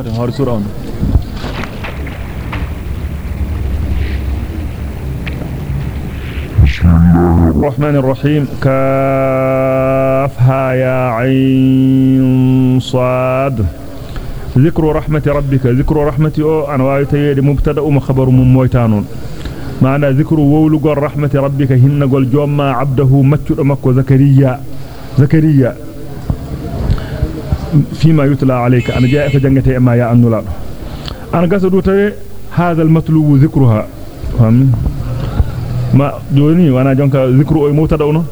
hoto hore sura on. الرحمن الرحيم كافها يا عين صاد ذكر رحمة ربك ذكر رحمة أو أنا وايتي مبتدا ومخبر من مويتانون معنى ذكر وولغ رحمة ربك هن قول جوما عبده مكو مكو زكريا زكريا فيما يتلى عليك أنا جاء فجنتي ما يا أنولا أنا قصد هذا المطلوب ذكرها فهمني ma joni wana jonka zikru o mubtada ono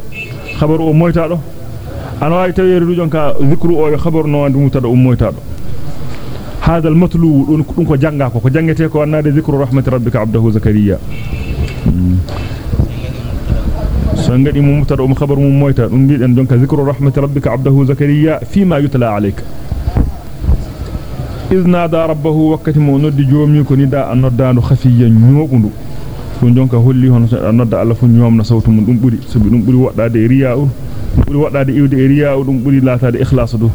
khabaru o moytaado an way tawere du jonka zikru o khabaru no wande mubtada o moytaado هذا المطلوب دون دون ko janga ko ko jangete ko wannade zikru rahmati rabbika abdahu zakariya so ngadi mu mubtada o khabaru mu moyta dum biiden jonka zikru rahmati rabbika abdahu zakariya fima yutla alayka إذ نادى ربه وقت mo noddi joomi ko nida an noddando khafiyan nyogundu dum jonka holli hono nodda alla fu ñoomna sawtu mun dum buri sabi dum buri waddade riya o buri waddade iwde riya o dum buri latade ikhlas do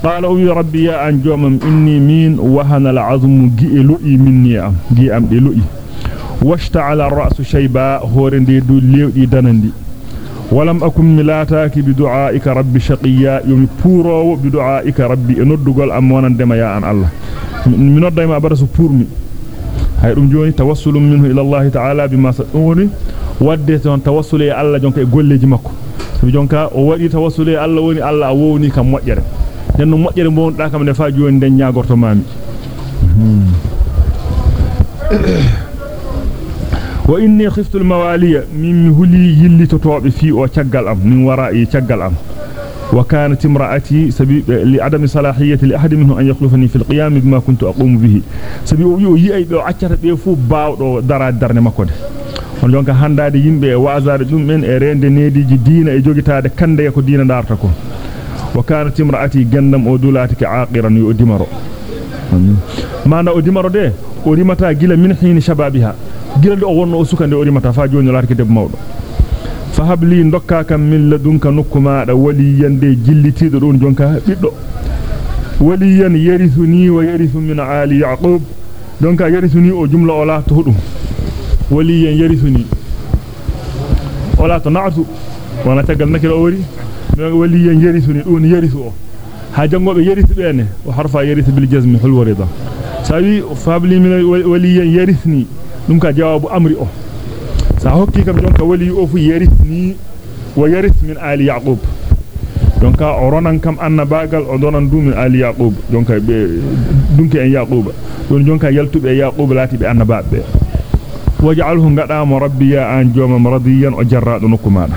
قال أو ربي يا ان جومم اني مين وهن العظم جي لؤي مني جي ام دي لؤي واشتعل الراس شيبا هورندي دو ليودي دانندي ولم اكن ملاتاك بدعائك رب شقيا يوم بورو بدعائك ربي ya an allah mi noddayma barasu pourmi hay dum joni tawassulun minhu ila Allah ta'ala bima saduni wadde ton tawassule Allah jonka e golleji makko sabi jonka o wadi tawassule Allah woni Allah a wowni kam mojjere den no mojjere bon da kam ne fa joni den nyagorto mami wa inni khiftu al-mawaliya min huli yilli totobe fi o ciagal am min wara'i ciagal am وكانت امرأتي سبيب لعدم صلاحية لأحد منهم أن يخلفني في القيام بما كنت أقوم به سبيب يو يأي بيو عكرة بيفو باو درا درن مكود on jonka handade yimbe e waazare dum men e rende nediji diina e jogitaade kande ko diina darta ko wa kanat imraati gandam o dulati ka aqiran yu dimaro mana o dimaro de o rimata gila min hin shababiha gila do wonno o sukande o rimata fa joni larki deb mawdo fahabli ndokka kam min ladunka da waliyan de jillitido don jonka biddo waliyan yarithuni wa yarithu min ali yaqub donka yarithuni o jumla ola to hudum waliyan yarithuni ola to na'tu wana tagal nakira o wari waliyan yarithuni don yarithu o ha jangobe yarithu bene wa harfa yarithu bil jazmi hul warida sawi fahabli min waliyan yarithni dum ka jawabu amri o sa hokki kam jonka wali o fu yarithni wa yarith min ali yaqub jonka o ronan kam annabagal o donan dum min ali yaqub jonka be dunki en yaqub don jonka yaltube yaqub lati be annababe waj'alhu ngadama rabbiya an jomam radiyan o jarrado nukumada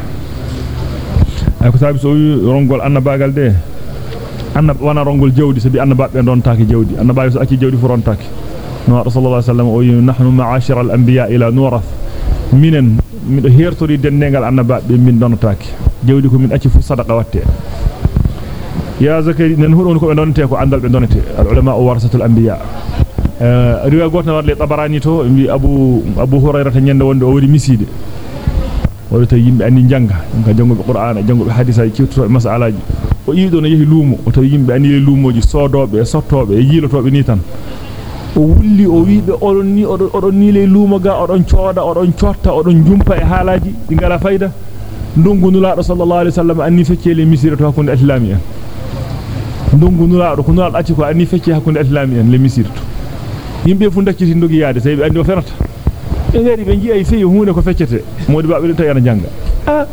ay ko sabi so rongol annabagal de annab wana rongol jawdi sabi annababe don taaki jawdi annababe so acci jawdi fu ron taaki ma'ashara al-anbiya ila nurath minen mido hertori dendengal annabaabe min donotaake jawdi ko min acci fu sadaqa watte ya zakari nen hudon ko be donte ko andal be donete al ulama warasatul anbiya euh riwa gotna warle tabarani to mi abu abu hurairah nyande wonde o wadi miside o to yimbe andi janga ka jangobe qur'ana jangobe hadisa ciwto mas'alaji o yiido no yehi luumo o to yimbe andi luumoji sodobe sottobe e yilotobe ni tan o wulli o wiibe odon ni odon ni le luumo ga odon cooda odon ciotta odon jumpa e halaji di ngala fayda ndungu nulaado sallallahu alaihi wasallam anni feccele misira to hakkunde islami en ndungu nulaado ko nulaado acci ko anni fecce hakkunde islami en le misirto yimbe fu dacciti ndogi yaade sey be andi o ferata be ngari be jiay sey huunde ko feccete modi baabe tan yana janga ah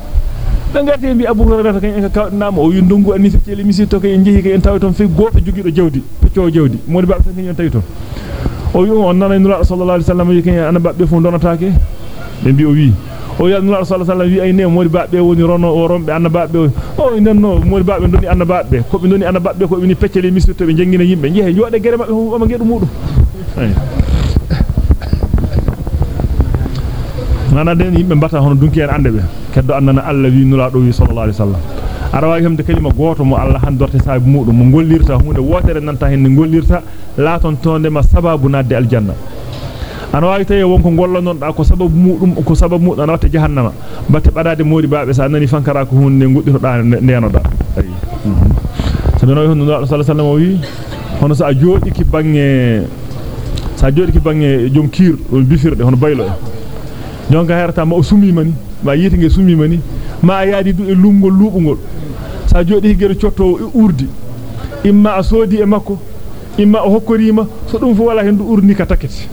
be ngarte mbi abu hurairah kan en ka kawdinama o wi ndungu anni feccele misirto kay en jehi kay en tawi ton fe goto jogido jawdi feccio jawdi modi baabe tan en tawi ton o wi on nana nura sallallahu alaihi wasallam yi kan anaba be fu donataake be bi o wi o ya nura sallallahu alaihi wasallam wi ay ne modi baabe woni rono o rombe anaba be o nenno modi baabe doni anaba be ko be doni anaba be ko be ni peccele misirto be jangina yimbe jehe jode gere mabbe o ma ngedu mudum nana den yimbe mbata hono dunki en ande be keddo annana Allah wi nura do wi sallallahu alaihi wasallam ara wawi hemde kalima goto mo Allah handorte saabu mudum mo gollirta hunde wotere nanta hen gollirta laaton tonde ma sababu nadde aljanna ana wawi tawi wonko gollonon da ko sababu mudum ko sababu mudum na watta jahannama batte badade modi baabe sa nani fankara ko hunde neno da sabi no hono sallallahu alaihi wasallam wi hono sa jodiki bange sa jodiki bange jom kiir on bifirde hono baylo en jonka herata ma o sumi mani ma yiti nge sumi mani ma yaadi du e lungol lubungol sa jodi gere ciotto urdi imma a sodi e makko imma o hokkorima so dum fu wala hen du urni ka takete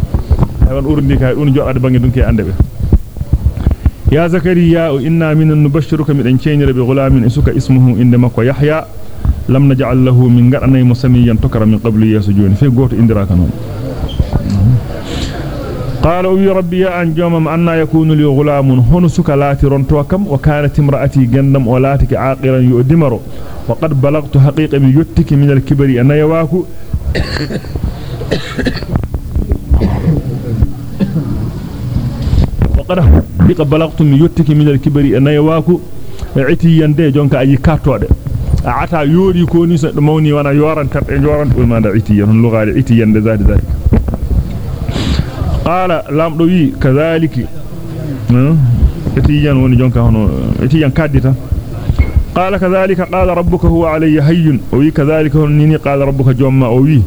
won urni ka dun jodade bangi dun ke ande be ya zakariya inna minan nubashshiruka midan ceynire be gulamin isuka ismuhu inde makko yahya lam naj'al lahu min gadanay musamiyan tokara min qablu yasu joni fe goto indiraka non قال أبي ربي أن جومم أن يكون لي غلام هن سكلاتي رنتوكم وكانت امرأتي جندم ولاتك عاقرا يؤدمر. وقد بلغت حقيقة بيتك من الكبر. أن يواكو وقد حقيقة بلغت من يتك من الكبر. أن يواكو عتي يندي جونك أي كاتود عتا يوري كوني سموني وأنا يوران تر يوران ما عتي ين لغة عتي قال لام دوي كذلك اتيان وني جونكا هونو اتيان كاديتا قال كذلك قال ربك هو علي هين وي كذلك نيني قال ربك جوما وي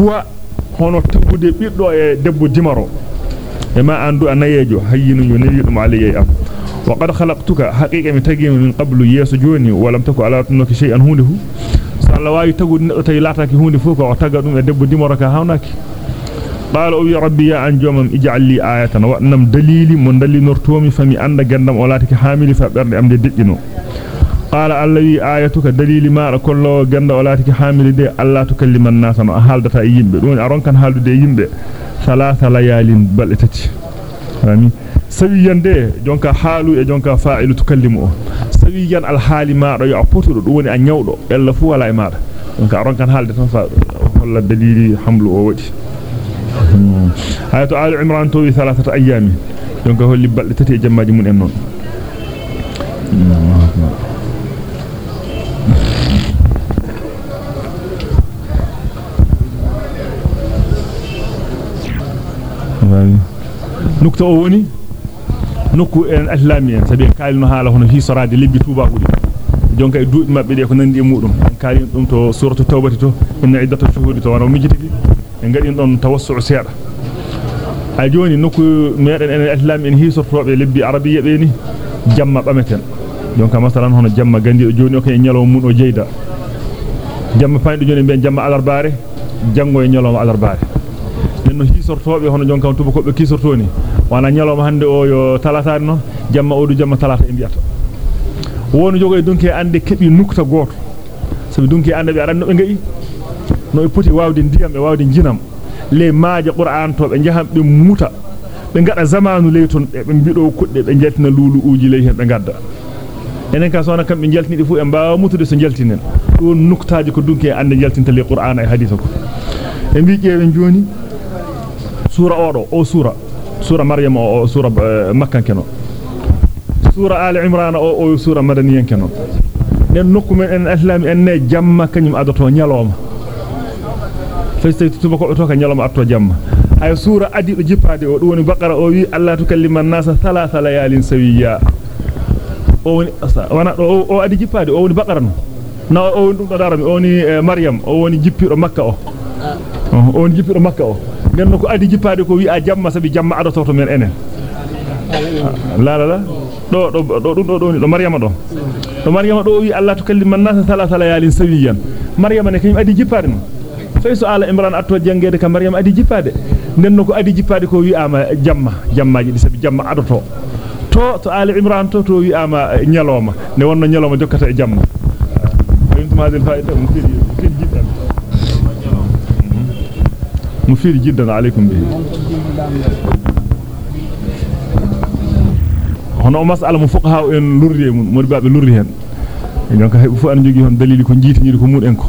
هو e e ma andu anayejo hayyinu yo newi dum alayya am wa qad khalaqtuka haqiqa mi tagi min qablu yeso joni walam taku ala tunki shay'an hundehu sa Allah wawi tagu neddo tay lataki hunde fu ko taga dum e debbo dimaro ka hawnaki قال أبي ربي يا أنجوم اجعل لي آية. وأنم دليلي من دليل نرتومي فمي أند جندم ولاتك حاملي فبرد أم دجنو. قال الذي آيتك دليل ما كل جند ولاتك حاملي دي الله تكلم الناس. أنا حالدتا يمبه دون أرون كان حالد دي يمبه ثلاث ليال بل تتي فهمي؟ سويا دي جونكا حالو e jonka fa'ilu tukallimu sawiyan al hali ma do ya potudo do woni a nyawdo ella fu wala e maada donc aron kan halde tan fa holla dalili ayatu al imran to wi thalathata ayami donc holli balde tati jammaji mun en non nukta o woni nokku en aslami en sabi kalino hala hono hisorade lebbi tuba hudi jonka e duubi mabbe de ko nandi e mudum en kalin dum to suratu tawbati to inna iddatu shuhudi to wana mijitiki en gadin don tawassu seeda a joni nokku meden en aslami en hisortobe lebbi arabiyya be ni jamma bameten jonka masalan hono jamma gandi o joni o e nyalo mun o jeyda jamma faydo joni be jamma alarbare jango e nyalo alarbare nenno hisortobe hono jonka tuba ko be kisortoni wana nyaloma hande o yo talatari non jamma odu jamma talata e biata wonu jogo e dunke ande kebi nukta goto sabi dunke ande be aranno be ngai no e poti wawde ndiyam e wawde jinam le maaje qur'an to be jaham be muta be ngada zamanu leyton be be bido kudde be jaltina lulu uji ley hen be gadda enen ka sona kambe jaltini fu e mbaawa mutude so jaltinen don nuktaaji ko dunke ande jaltinta le qur'an e hadith ko e mbi jeewen joni sura odo o sura sura maryam o sura makkan keno sura ali imran o o sura madaniyan keno nen nokku men en islami en ne jamma kanyum adoto nyaloma festay tuba ko to ka nyaloma atto jamma ay sura adi do jippade o do woni baqara o wi allah tukalliman nasa thalatha layalin sawiya o woni wana do o adi jippade o woni baqara no na o woni dum do darami o woni maryam o woni jippido makka o o woni jippido makka o nenno ko adi jippade ko wi a jamma sabi jamma adoto to men enen la la la do do do dum do do do maryama do do maryama do wi allah tukallimu an-nas thalatha layalin sawiyan maryama ne kanyum adi jippade no fay so ala imran atto jangede ka maryama adi jippade nenno ko adi jippade ko wi ama jamma jammaji di sabi jamma adoto to to ala imran to to wi ama nyaloma ne wonno nyaloma jokkata e jamma yimtum hadil faida mufidi mufidi jiddan مفيد جدا عليكم به hono masala mo fuqaha en lurri mun mo baabe lurri hen donc hay fu an jogi hon dalili ko jiitini ko muden ko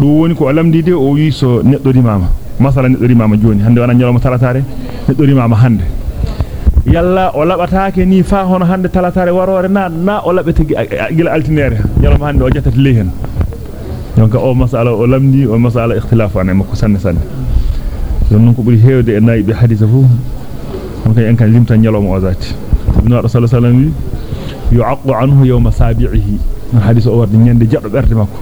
do woni ko lamdide o wi so neddo rimama masala neddo rimama joni hande wana nyaloma talatare neddo rimama hande yalla o labataake ni fa hono hande talatare warore na na o labete gila altinere nyaloma hande o jattati le hen donc o masala o lamdi o masala ikhtilafu an makko sanne sanne non ko buri heewde e naybe hadisa fu on kay en kan limta nyaloma o zati ibn rasul sallallahu alaihi yu'aqqu anhu yawma sabi'ihi hadisa o wardi nyande jaddo berde makko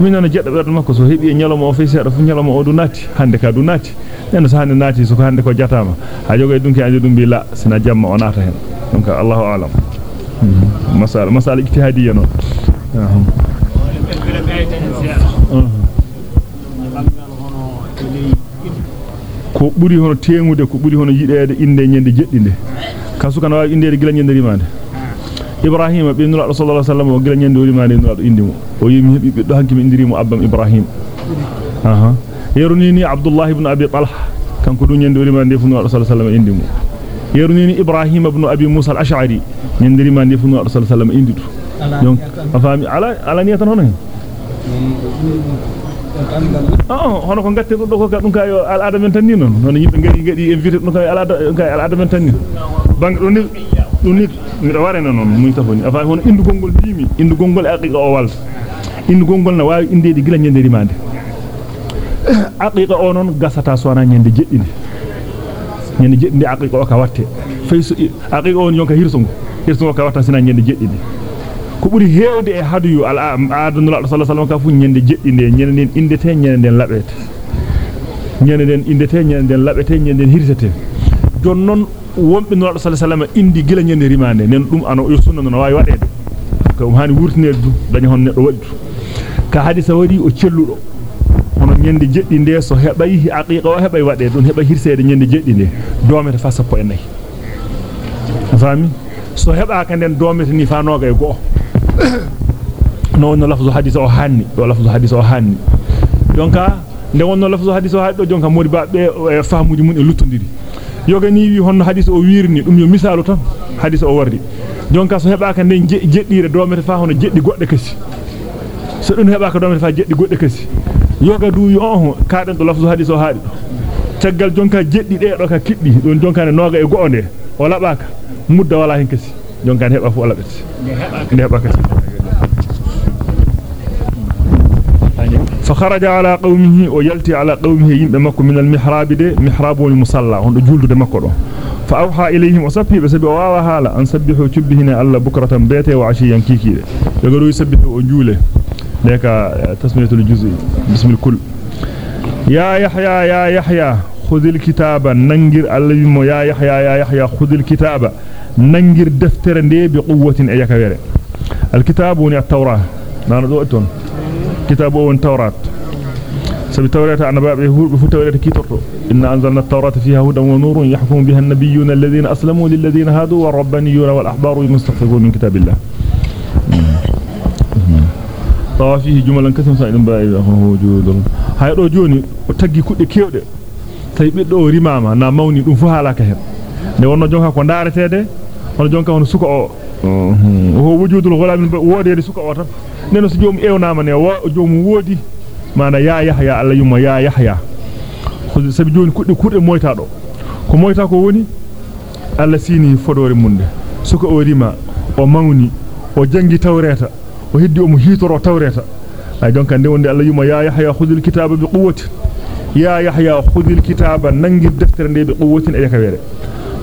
min nana jeddo berdo makko so hebi e nyaloma o fay seeda fu nyaloma o du nati hande ka du nati en so hande nati so ko hande ko jatama ha jogo e dunki andi dum bi la sina jamma o nata hen donc Allahu a'lam masala masala ijtihadiyya non ko buri hono tengude ko buri hono yidede inde nyende jeddinde kasu kan waawi indede gila nyende rimande ibrahim be nura sallallahu alaihi wasallam o gila rimande nura do indimo o yimi hebi be do hanki mi indirimo abbam ibrahim aha yerunini abdullah ibn abi talha kanko do nyende rimande fu nura sallallahu alaihi wasallam indimo yerunini ibrahim ibn abi musa al-ash'ari nyende rimande fu nura sallallahu alaihi wasallam indidu donc afami ala ala niyatan hono ah hono ko gatte do ko dum kay al adam en tan ni non non yimbe ngari ngadi invité dum kay al adam kay al adam en tan ni bang do ni dum ni mi do warena non muy tafoni afa hono indu gongol bimi indu gongol aqiqa o wal indu gongol na waawi indede gila nyande rimande aqiqa o non gasata sona nyande jeddinde nyande jeddinde aqiqa o ka watte fayso aqiqa on yonka hirsongo hirsongo ka watta sina nyande jeddinde ko buri heewde e haduyu al aadanu sallallahu alaihi wasallam ka fu nyende jeddinde nyende den indete nyende den labete nyende den indete nyende den labete nyende den hirsete jon non wombe no sallallahu alaihi wasallam indi gila nyende rimande nen dum ano yo sunna no wawi wadede ko um hani wurtinede du dañi hon neddo wadi ka hadisa wadi o celludo hono nyende jeddinde so hebay aqiqa o hebay wade dun hebay hirsede nyende jeddinde domete fa sappo e nay fami so heba ka den domete ni fa noga e go no wonno lafzu hadith o hanni do lafzu hadith o hanni donka nde wonno lafzu hadith o haddo jonka modi babbe faamuji mun e luttondiri yoga ni wi honno hadith o wirni dum yo misalu tan hadith o wardi jonka so heba ka den jeddire domete fa hono jeddi godde kasi so dum heba ka domete fa jeddi godde kasi yoga du yo on kaaden do lafzu hadith o haadi taggal jonka jeddi de do ka kiddi don jonka ne noga e goonde o labaka mudda wala hen kasi jonka ne heba fu wala beti ne heba kasi فخرج على قومه ويلتي على قومه يمبه من المحراب دي محراب المصلى هون جولده مكو فأوحى إليهم وسبح بسبب واوا حالا أن سبحوا تبهنا الله بكرة بيته وعشيا كيكي يغرو يسبحوا وجوله لك تسمية الجزء بسم الكل. يا يحيى يا يحيى خذ الكتاب ننجر الله يا يحيى يا يحيى خذ الكتاب. ننجر دفتر دي بقوة ايكا الكتاب وني التوراة. نانا دوتون كتاب التوراة. سبي التوراة عن باب يهود بفتوراة كيتوتو إن أنزلنا التوراة فيها هدى ونور يحكم بها النبيون الذين أسلموا للذين هادوا والربانيون والأحبار المستخفون من كتاب الله. طوى فيه جملا كثيرا سائل بائي وجود هاي دو جوني تغي كودي كيودé tay biddo rimama na mawni dum fu halaka hen ne wonno jonka ko ndaretede hono jonka hono suko o wodede suko o tan neno so joomu ewnama ne wa joomu wodi mana ya yahya alla yuma ya yahya sabi joni kudde kurde moyta do ko moyta ko woni alla sini fodore munde suko o rima o mawni o jangi tawreta o heddi o mo hitoro tawreta ay donc ande wonde alla yuma ya yahya khudhil kitaba bi quwwati ya yahya khudhil kitaba nangir deftere nde bi quwwatin e yakawere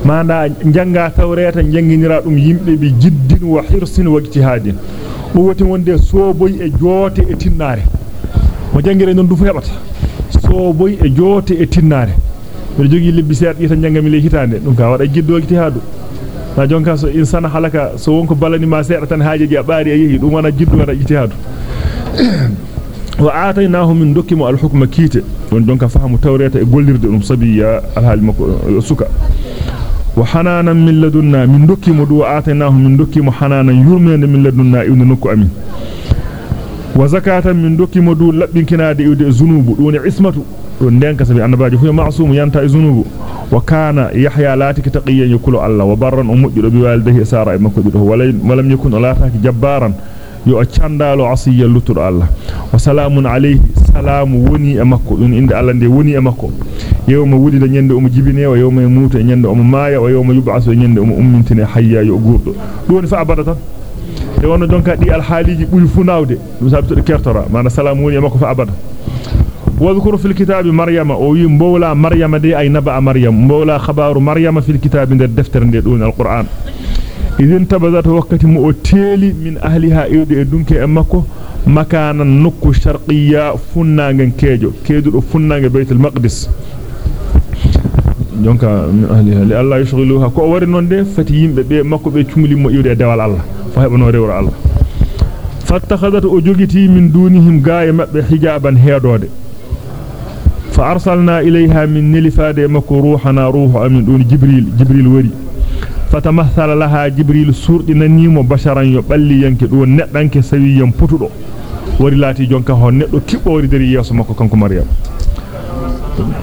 manda janga tawreta janginira dum yimbe bi jiddin wa hirsin wa ijtihadin quwwati wonde sooboy e joote e tinnare mo jangire non du fu hebata sooboy e joote e tinnare mi jogi lebbi seerdi tan jangami le hitande dum ka wada jiddo ijtihadu ta jonka so insana halaka so wonko balani ma seerda tan haajeji a baari e yehi dum wana jiddo wada ijtihadu wa aataynahu min dokimo al hukma kite don jonka fahamu tawreta e gollirde dum sabiya al hal mako suka وحنانا من لدنا من دكي مدو آتناه من دكي محنانا يرمين من لدنا إذن نكو أمين. وزكاة من دكي مدو لبنكنا دي زنوب دون عصمة. دون كسبي أن باجه هو معصوم ينتع زنوب وكان يحيى لاتك تقيا يكل الله وبرا أمجد بوالده سارة إما كدره ولم يكن لاتك جبارا. E yo ciandalo asiya lutur alla wa salamun alayhi salamu woni e makko dun inde alla de woni e makko yawma wulida nyande um jibine wa yawma yamutu nyande um maaya wa yawma yub'asu nyande um ummintine hayya yo gurdo doni fa abada tan e wono donka di al haliji buri fu nawde dum sabto de kertora mana salamu woni e makko fa abada واذكر في الكتاب مريم أو يمبولا مريم دي اي نبا مريم مبولا خبار مريم في الكتاب الدفتر دون القران idin tabazat wakati mu o teeli min ahliha iwde e dunke e makko makanan nokku sharqiyya funnaangen keejo keedudo funnaange baytul maqdis jonka min ahliha li allah yushghiluha ko wari non de fati yimbe be makko be cumlimo iwde dewal allah fa hebano rewro allah fattakhadat o jogiti min dunihim gaaya mabbe hijaban heedode fa arsalna ilayha min nilifade makko ruhana ruhu amin dun jibril jibril wari فتمثل لها جبريل سورد ننيمو بشرا يبالي ينكي دو نتنك سوي ينبطو دو ورلاتي جونكا هون نتو كيبو وردري ياسمكو كنكو مريم.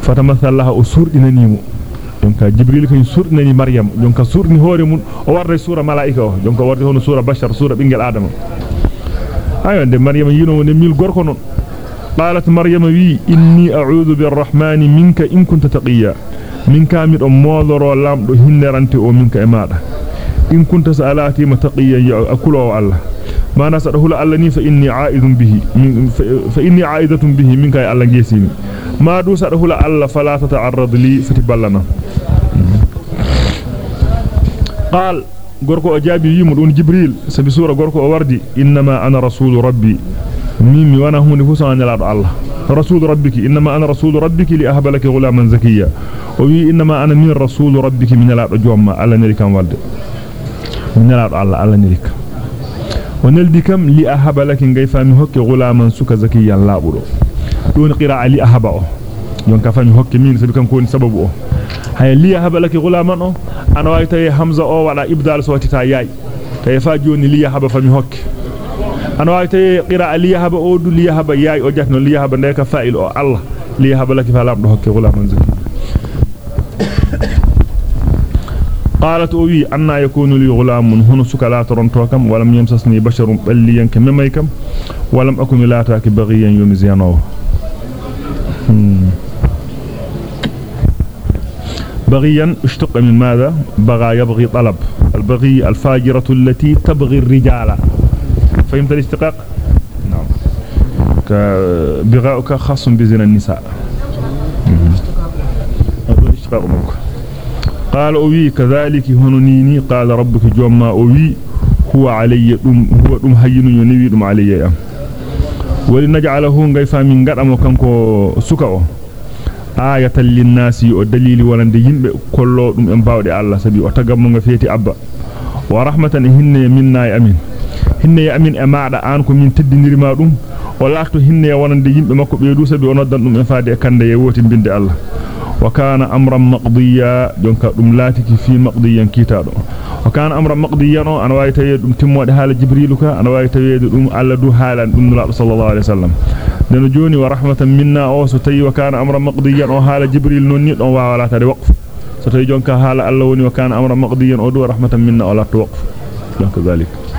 فتمثل لها سورد ننيمو. جونكا جبريل كن سورد نني مريم. جونكا سورد نهوري من وورد سورة ملائكة. جونكا وورد هون سورة بشر سورة بنجل آدم. ايوان دي مريم ينو نميل قرخنون قالت مريم وي إني أعوذ بالرحمن منك إن كنت تقيا. Minka mi do modoro lamdo hinnerante o minka e maada in kunta salati mataqiya ya akulo allah mana sada hula allah ni fa inni a'idun bihi fa inni a'idatun bihi minka ya allah gesimi ma du sada hula allah fala tata'arrad li fatiballana قال غوركو اجابي يمو دون جبريل سبي سوره غوركو وردي انما أنا رسول ربي ميمي وأنا هوني فوسان لا الله. رسول ربك إنما أنا رسول ربك لاهب لك غلاما زكيا. وي إنما أنا من رسول ربك من لا جوما. الله نري كان والد. من لا الله الله نري ونلدي كم لاهب لك غي فامي هوك غلاما سك زكيا لا بودو دون قراءة لاهب yon ka fami hokke min sabi kan ko ni sababu o hay liya haba laki gulaman o ana way tay hamza o wala ibdal so watita yaay tay fa joni liya haba fami hokke ana way tay qira liya haba o du liya haba yaay o jatno liya haba de ka fa'il o allah liya haba laki fa lamdo hokke gulaman zaki قالت أوي أن يكون لي غلام هنا سكلا ترنتوكم ولم يمسسني بشر بليا كمميكم ولم أكن لا تاك بغيا يمزينوه بغيا اشتق من ماذا بغى يبغي طلب البغي الفاجرة التي تبغي الرجال فهمت الاشتقاق نعم. بغاؤك خاص بزنا النساء. اشتقاق منك قال أوي كذلك هنونيني قال ربك جوما أوي هو علي دم هو دم هين ينوي دم علي ولنجعله غيفا من قدم كانكو سكا ayatan linnasi o dalili walande yimbe kollo dum en bawde Allah sabi o tagammo nga feti abba wa rahmatan hinne ya amin e maada an ko min teddinirima dum o laakto hinne ya wonande yimbe makko be du sabi o dum en faade e kande e woti binde Allah wa kana amran maqdiya jonka dum laatiki fi maqdiyan kitado wa kana amran maqdiyan an way tawi dum timmode hala jibriluka an way tawi dum Allah du haalan dum nula sallallahu alaihi wasallam deno joni wa rahmatan minna o so tawi wa kana amran maqdiyan o hala jibril nonni don wawala tade waqf so tawi jonka hala Allah woni wa kana amran maqdiyan o do rahmatan minna o la to waqf donc zalik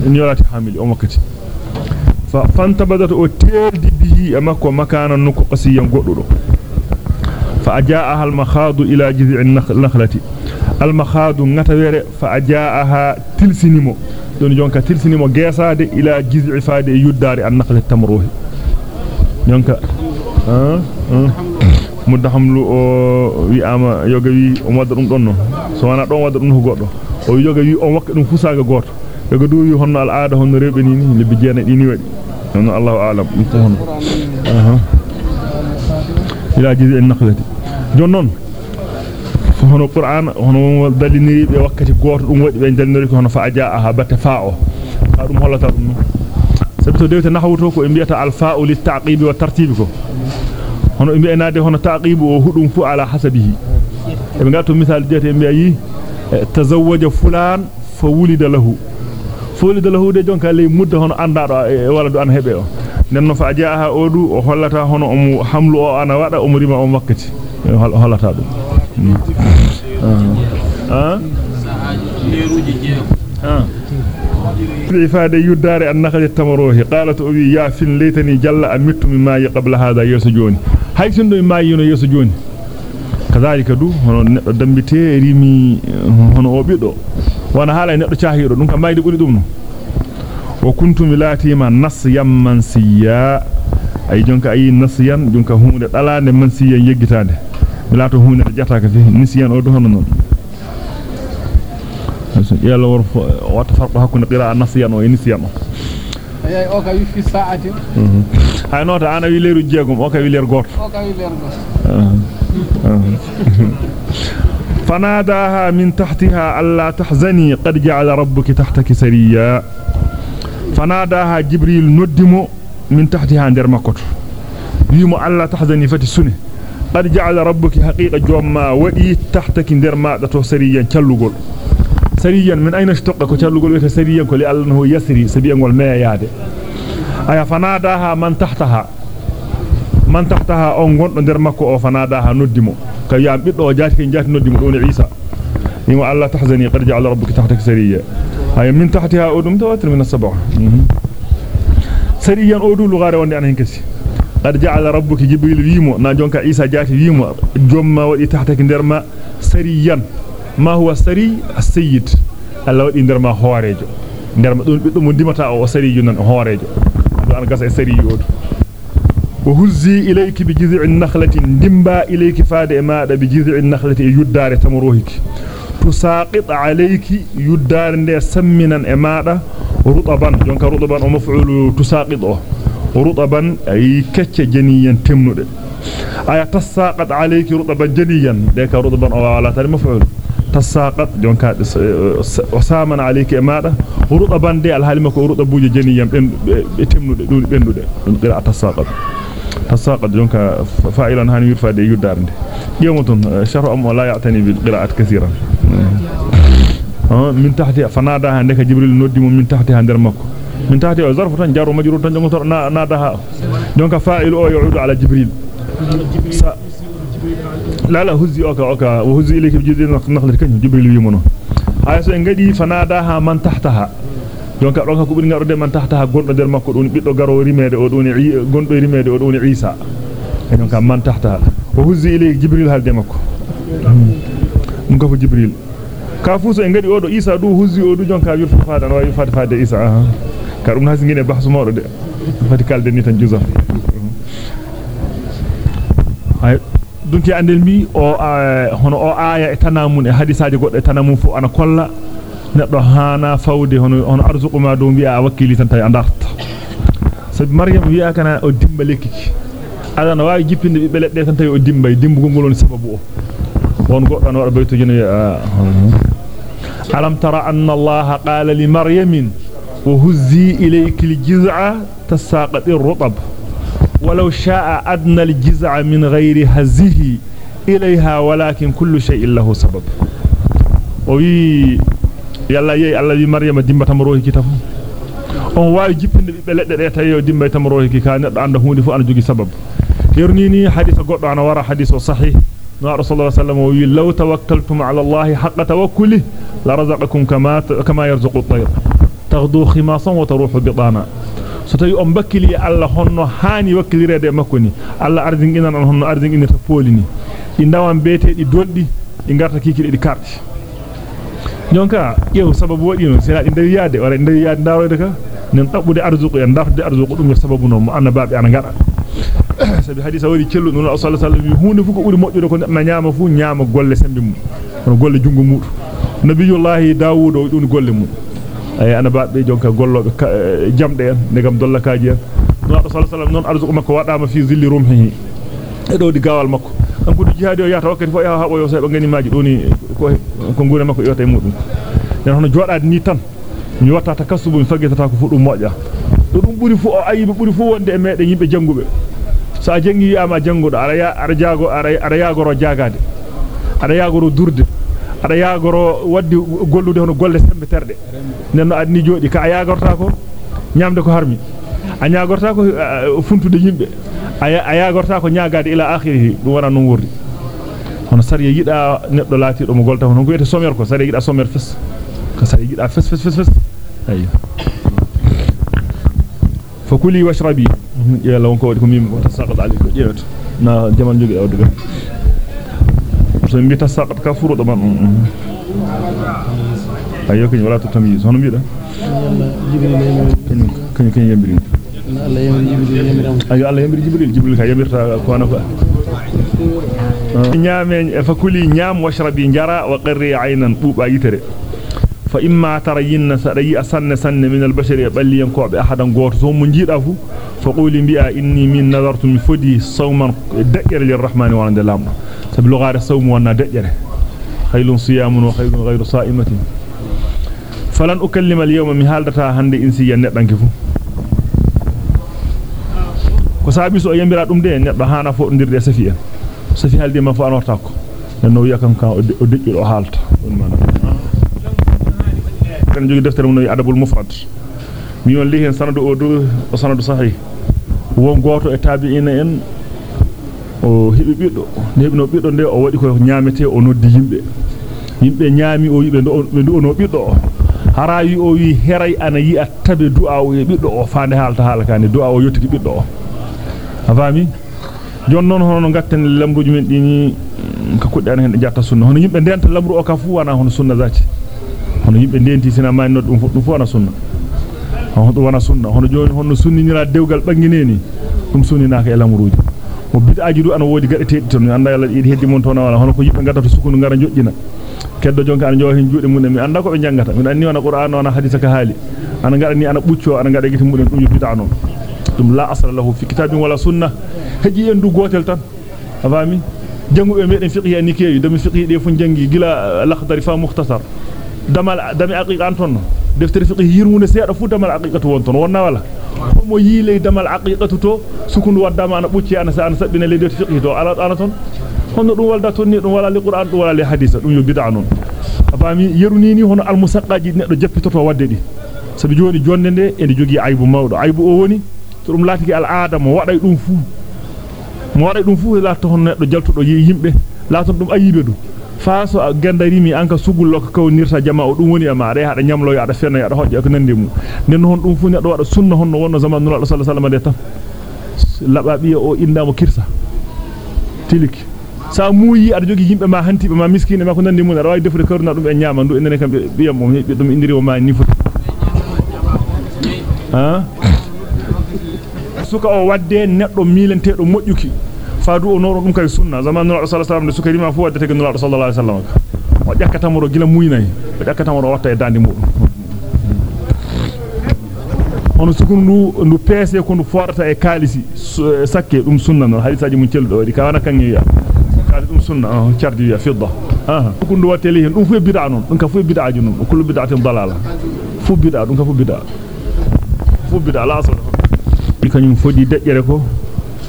وفوفي نيولاتي حامل أو مكتي فانتبذت وتيرد به امكو مكانا نكو قصيا غدودو فأجاءها المخاض إلى جذع النخلة. المخاض نتويره فأجاءها تلسنيمو دون جونكا تلسنيمو غيساده إلى جذع فاده يدار النخلة التمروه دونك ها ها mudda hamlu o wi'ama yoga wi o wadda dum donno so wana don wadda dum goddo o yoga wi on wakka dum fusaga goto yoga du wi honno al aada honno rewbe ni lebbi jeena dini wadi honno Allahu a'lam dum ko honno aha ila jizi en nakhlati jonnon hono qur'an hono daliniri be wakkati goto dum wadi be daliniri ko hono fa ajaaha batta fa'o ka dum hollata dum sabi to dewte nahawto ko e biyata al fa'u lit ta'qibi wa tartibi ko hono be naade hono taqibu o hudum fu ala hasabihi e be gato misal jete be yi tazawwaja fulan fa wulida lahu fulida lahu de jonka ley mudda hono andado e wala do an hebe o nenno fa jaaha odu o hollata hono o hamlu o ana wada o murima o wakkati hollata dum ah leeruji jeego ah ifade yuddare an nakhali tamarohi qalat wi ya fin laytani jalla amittu mi maayi qabla hada yeso joni hay sindo mi maayi no yeso joni kazalika du hono neddo dambite rimi hono o bido wana hala neddo caahido dum kam mayde buri dum no wa kuntum latima nasyam mansiya ay jonka ay nasyan jonka hunde dalande mansiyan yeggitande milato hunde jata ka fi nisyan o do hono non yalla wor wata farqo hakkunde qira'a nasyan o e nisyan ay o ka wi fi sa'ati hay nota ana wi leeru jeegum o ka wi leer goto o ka wi leer goto فناداها من تحتها ألا تحزني قد جعل ربك تحتك سريا. فناداها جبريل ندمو من تحتها ندر مكوت. ويمو ألا تحزني فتي سنة. قد جعل ربك حقيقة جوما ودي تحتك ندر ما دتو سريا تشلغول سريا من أين اشتق تشلغول ويت سريا؟ كل أنه يسري سبيا والما ياده أي فناداها من تحتها. Man tahtaha on gondo der makko o fanadaha noddimo kay yam biddo jaati ken jaati noddimo don Isa yimo Allah tahzani qad ja'ala rabbuka tahtaka sariya ay min tahtiha udum tawatir min as-sab'a sariyan odu lugare wonde an hen kasi qad ja'ala rabbuka jibril wimo na jonka Isa jaati wimo jomma wadi tahtaka der ma sariyan ma huwa sari as-sayyid Allah wadi der ma hoorejo der ma don biddo mo dimata o sariyu nan hoorejo do an gasa sariyu odu وهزي إليك بجذع النخلة دمبا إليك فاد إمادة بجذع النخلة يدار تمروهك تساقط عليك يدار سمنا إمادة. رطبا جونك رطبا ومفعول تساقطه. رطبا أي كتش جنيا تمند أي تساقط عليك رطبا جنيا ذاك رطبا أو على تاني مفعول. تساقط جونك وسامن عليك إمادة. رطبا دي الهالمك رطبوج جنيا تمند دون دون قراءة تساقط. تساقط جونك فاعلا هاني يرفع دي يدارنde يومتون شرع أم لا يعتني بالقراءات كثيرا. من تحت فناداها عندك جبريل نودي من تحت عند مكو. من تحت ظرف تن جار مجرور تن جمتر ناداها دونك فاعل أو يعود على جبريل. لا لا هزي اوكا اوكا وهزي إليك بجدين نخل كن جبريل so en gadi fanadaha man tahtaha jonka don ko buri ngarude man tahtaha gondo der makko don biddo garo rimede o don gondo rimede o don Isa e jonka man tahtaha o huzzi ilay jibril halde makko dum ko jibril ka fu so en gadi o do Isa du huzzi o du jonka yurfu faada no yurfa faade Isa ka dum hasi ngine bahsu mawdo de fati kalde ni tan juzaf ay dunki andel mi o hono o aya e tanamun e hadisaaje goddo e tanamun fu ana kolla neddo hana fawde hono hono arzuqu ma do bi'a wakkili tan tay andarta sabi maryam wi'a kana o dimba lekiki ala no waawi jippinde bibbe ledde tan tay o dimba dimbugol ngol sababu o on goddo no wada bayto jeno alam tara anna allaha qala li maryamin wa huzzi ilayki al-jiz'a tasaqati ar-rutab ولو شاء أدنى الجزع من غير هزه إليها ولكن كل شيء له سبب وي يي الله بي مريم ديمبا تمروي كي تفو on waawi jippinde bibbe ledde de tayo dimba tamrohi ki ka neddo anda hunde fu ana jogi sabab yerni ni hadith goddo ana wara hadith sahih no rasulullah sallallahu alaihi wasallam law tawakkaltum ala allah haqqa tawakkuli la razaqakum kama kama yarzuqu at-tayr taghdu khimasan wa taruhu bitana so tawi on bakkili alla honno haani wakkilirede makko ni alla ardinginan on honno ardinginata polini di ndawam beete di doldi di garta kikide di karti jonka yew sababu wadi non sina di ndawi yaade wala ndawi yaade ndaroyde ka nen tabbude arzuqu en dartude arzuqu dum sababu non mo annababe ana ngada sabi hadisa wari cellu non sallallahu alaihi wasallam hunde fu ko buri mojjude ko na nyaama fu nyaama golle sembe mum on golle jungo mudu nabiyullahi daawud o dun golle mum ay ana baabbe jonka gollobe jamde en negam dollakaaji en no sallallahu alaihi wasallam non arzuqu makko wadama fi zilli rumhihi e do di gawal makko kanko du jihaadi o yata wakkati fo ya habo yo sebe ngani maaji doni ko ko ngure makko yota e mudum den hono jodaade ni tan mi watta takassubu mi faggetata ko fu dum moja do dum buri fu o ayibe buri fu wonde e meden yimbe jangube so a jangi yama jangudo ara ya ara jaago ara ara yaagoro jaagaade ara yaagoro durde ada yaagoro waddi gollude hono golle sembe terde nenno adni jodi ka yaagorta ko nyamde ko harmi a yaagorta ko funtude yimbe a yaagorta ko nyaagaade ila akhirih dum wana non wurdi hono sariya yida neddo laati do mo golta hono ko wete somer ko sariya yida somer fes ka sa yida fes fes fes fes ayyo fakuli washrabi ya law ko wadi ko mim tasaqat alayko jeeto na jaman jogi awduga so mbi tasaqat ka furo do man ayyo kany wala to tamyiz hono mbiida kany kany yambiri Allah yamri jibril yamri ayo Allah yambiri jibril jibril ka yamirta ko ana ko ñaame fa kuli ñaam washrabi jara wa qirri aynan buba yitere fa imma tarayinna sadayi asanne sanne min albashari balliyan ko be ahadan goto so mo jiida fu fa quli bi'a inni min nadartu mi fodi sawman dajjere lirrahmani wa ande lamdo sabi lugare sawmu wana dajjere khaylun siyamun wa khayrun ghayru sa'imatin falan ukallima al-yawma mi haldata hande insi yan neddanke fu ko sabi so yambira dum de neddo hana fo ndirde safi en safi halde ma fo an wartako nenno wiya kan kan o dejjo do halta don mana kan jogi deftere mun adabul mufrad mi won li hen sanadu o do o sanadu sahih won goto e tabi'ina en o hibi biddo ne hebno biddo de o wadi ko nyaamete o noddi yimbe yimbe nyaami o yibe do be do no biddo o harayi o wi heray ana yi attabe du'a o e biddo o faande halta halakaani du'a o yottiki biddo o afami jon non hono ngatten lamruji men dini ka kudde an hen jatta sunna hono yimbe denta lamru o ka fu wana hono sunna zati hono yimbe denti sina ma nodum dum fu wana sunna hono dum wana sunna hono joni hono sunninira dewgal bangineni dum sunninaka e lamruji mo bid'aaji du ana wodi gadete ton anda yalla idi heddi mon ton wala hono ko yimbe gadata sukunu ngara jojjina keddo jonka ana jowo hen juude mun mi anda ko be jangata mi anni wana qur'an wana hadisa ka haali ana ngada ni ana buccio ana ngada giti mun dum bid'a non قلتم لا أصل له في كتاب ولا سنة. هجي يندو قوتل تن. أفهمي؟ جنو أمير فقه النكي دم فقه ديفون جنجي قلا لخدر فا مختصر. دم دم عقيق أنتون. دفتر فقه يرمون سيارة فو دم العقيقة وانتون. وأنا ولا. هم يلي دم العقيقة تو. سكون ودام أنا بوتي أنا سأنا سأبين اللي دفتر فقه تو على أنتون هن دون ولد تون. دون ولا لقرآن دون ولا لحديث. دون يبدع نون. أفهمي؟ يرونيني هن المساقجي نرجع في تفا ودي سبي جوني جونن دي. اندي جوغي عيبو ماودو عيبو أو وني to dum laatiki al-aada mo waday dum fu mo waday dum fu laato hon neddo jaltudo yimbe laaton dum ayibe dum faaso gandarimi anka sugullo ko kawnirta jama o dum woni e maade hada nyamlo ya da fenna ya da hojja ko nande mu nen hon dum fu neddo wada sunna honno wonno zaman nura sallallahu alaihi wasallam de tan lababi o indamo kirsa tiliki sa muuyi ada jogi yimbe ma hantibe ma miskine ma ko nande mun ada way defude karuna dum e nyama ndu enen kam biyam be dum indiri o ma ni foti ha suka o wadde neddo milentedo mojjuki faadu o noro dum kay sunna zaman nura sallallahu alaihi wasallam de suka rima fu wadde te nura sallallahu alaihi wasallam o jakkata mo gila muynay o jakkata mo watta e dandi mudum hono sukun ndu peese ko ndu forata e kalisi sakke dum sunna non hadisaji mun celdo wadi ka wana kan yiya kaade dum sunna ciardi wiya fidda aha sukun ndu wateli hen dum fu bid'a non dum ka fu bid'aji non kullu bid'atin dalala fu bid'a dum ka fu bid'a fu bid'a la asal kanyum fodi dejjere ko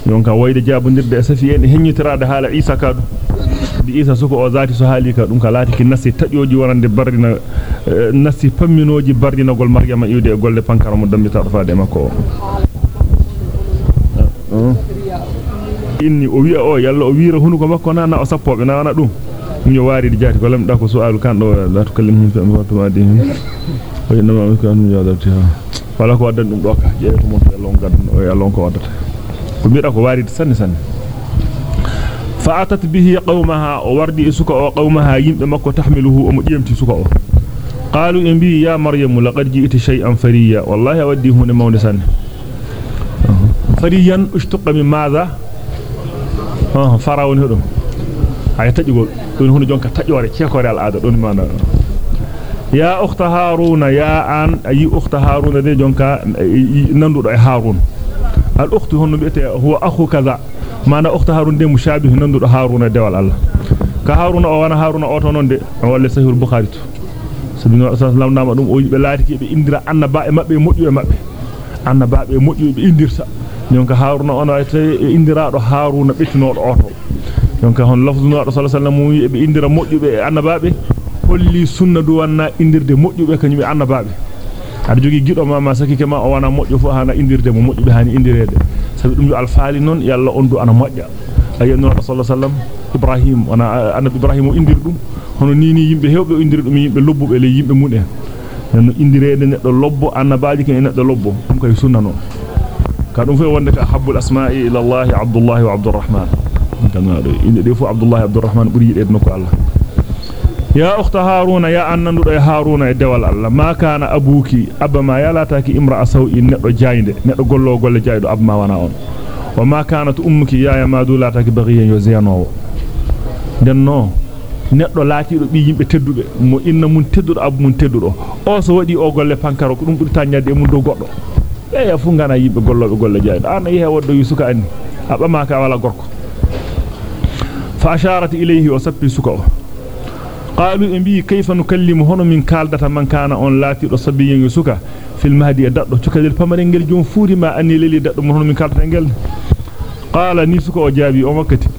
yonka wayde jabondirde e safi en hennitirade haala isa kadu bi isa suko o zati so haali ka dum ka lati ki nasi tajoji wonande bardina nasi pamminoji bardinagol maryama iwde e golle pankara mo dambita faade makko inni o wi'a o yalla o wiira hunu ko makko nana o sappobe nana dum ñu waari jaati ko lamda ko su'alu kan do la to kallim fi amwatu madi wala ko waddan dum do ka jeeto mon to lon gaddan o ya lon ko waddata ko biida ko waari sanne sanne فأتت به قومها ووردي سكا وقومها يمب مكو تحمله ومديمتي سكا قالوا إن بي يا مريم لقد جئت شيئا فريا والله أودي هنا مونسا فريا اشتق من ماذا فراون هدو هاي تجيغول دون هنا جونكا تجيوري كيكوري العادة دون مانا يا أخت هارون يا أن أي أخت هارون ذي جونكا نندر هارون. الأخت هون بيته هو أخو كذا. ما أنا أخت هارون ذي مشابه نندر هارون ذي والله. كهارون أو أنا هارون أو تونا ذي أول سهل البخاري سبحان الله سلام نعم، نام أدم أوج بلاتي كي بإندرا أن باء ما بيموت ما بي. أن باء بيموت بإندرا جونكا هارون أنا أتى إندرا رو هارون بيتنا أو تونا جونكا هون لفظنا رسول الله صلى الله عليه وسلم بإندرا موت بي أن باء holli sunna du wanna indirde modju be kanyum be annaba be ada jogi gido mama sakike ma o wana modjo fu hana indirde mo modjo be hani indirede sabi dum yo alfaali non yalla on du ana modja ayyana rasulullah sallam ibrahim wana annabi ibrahim o indir dum hono ni ni yimbe hewbe indir dum yimbe lobbube le yimbe mun en nanu indirede neddo lobbo annabaaji ken neddo lobbo dum kay sunna non ka dum fe wonde ka habbul asma'i ila allah abdullah wa abdurrahman kana do inde de fu abdullah abdurrahman buri yide nokko allah ya ukhta haruna ya annandu do e haruna e dewal allah. Ma kana abuki abama yalataki imra'a sawi neddo jaynde neddo gollo golle jaydo abma wana on. Wa ma kanat ummuki ya ya madulataki baghiyan yo zenowo denno neddo laatido bi yimbe teddube mo inna mun teddudo abu mun teddudo o so wadi o golle pankaro ko dum burta nyadde e mun do goddo e ya fu ngana yimbe gollobe golle jaydo an yehe woddo yusuka anni. Abama ka wala gorko. Fa asharat ilayhi wa sappi suka o. قالوا إن بي كيف نكلم هون من كالدات من كان أون لاتي دو سبي يوسف في المهدي دادو تشكدل فمرنجل جون فوري ما أني للي دادو من هون من كالدات نجل قال نيسكو وجابي أو مكتي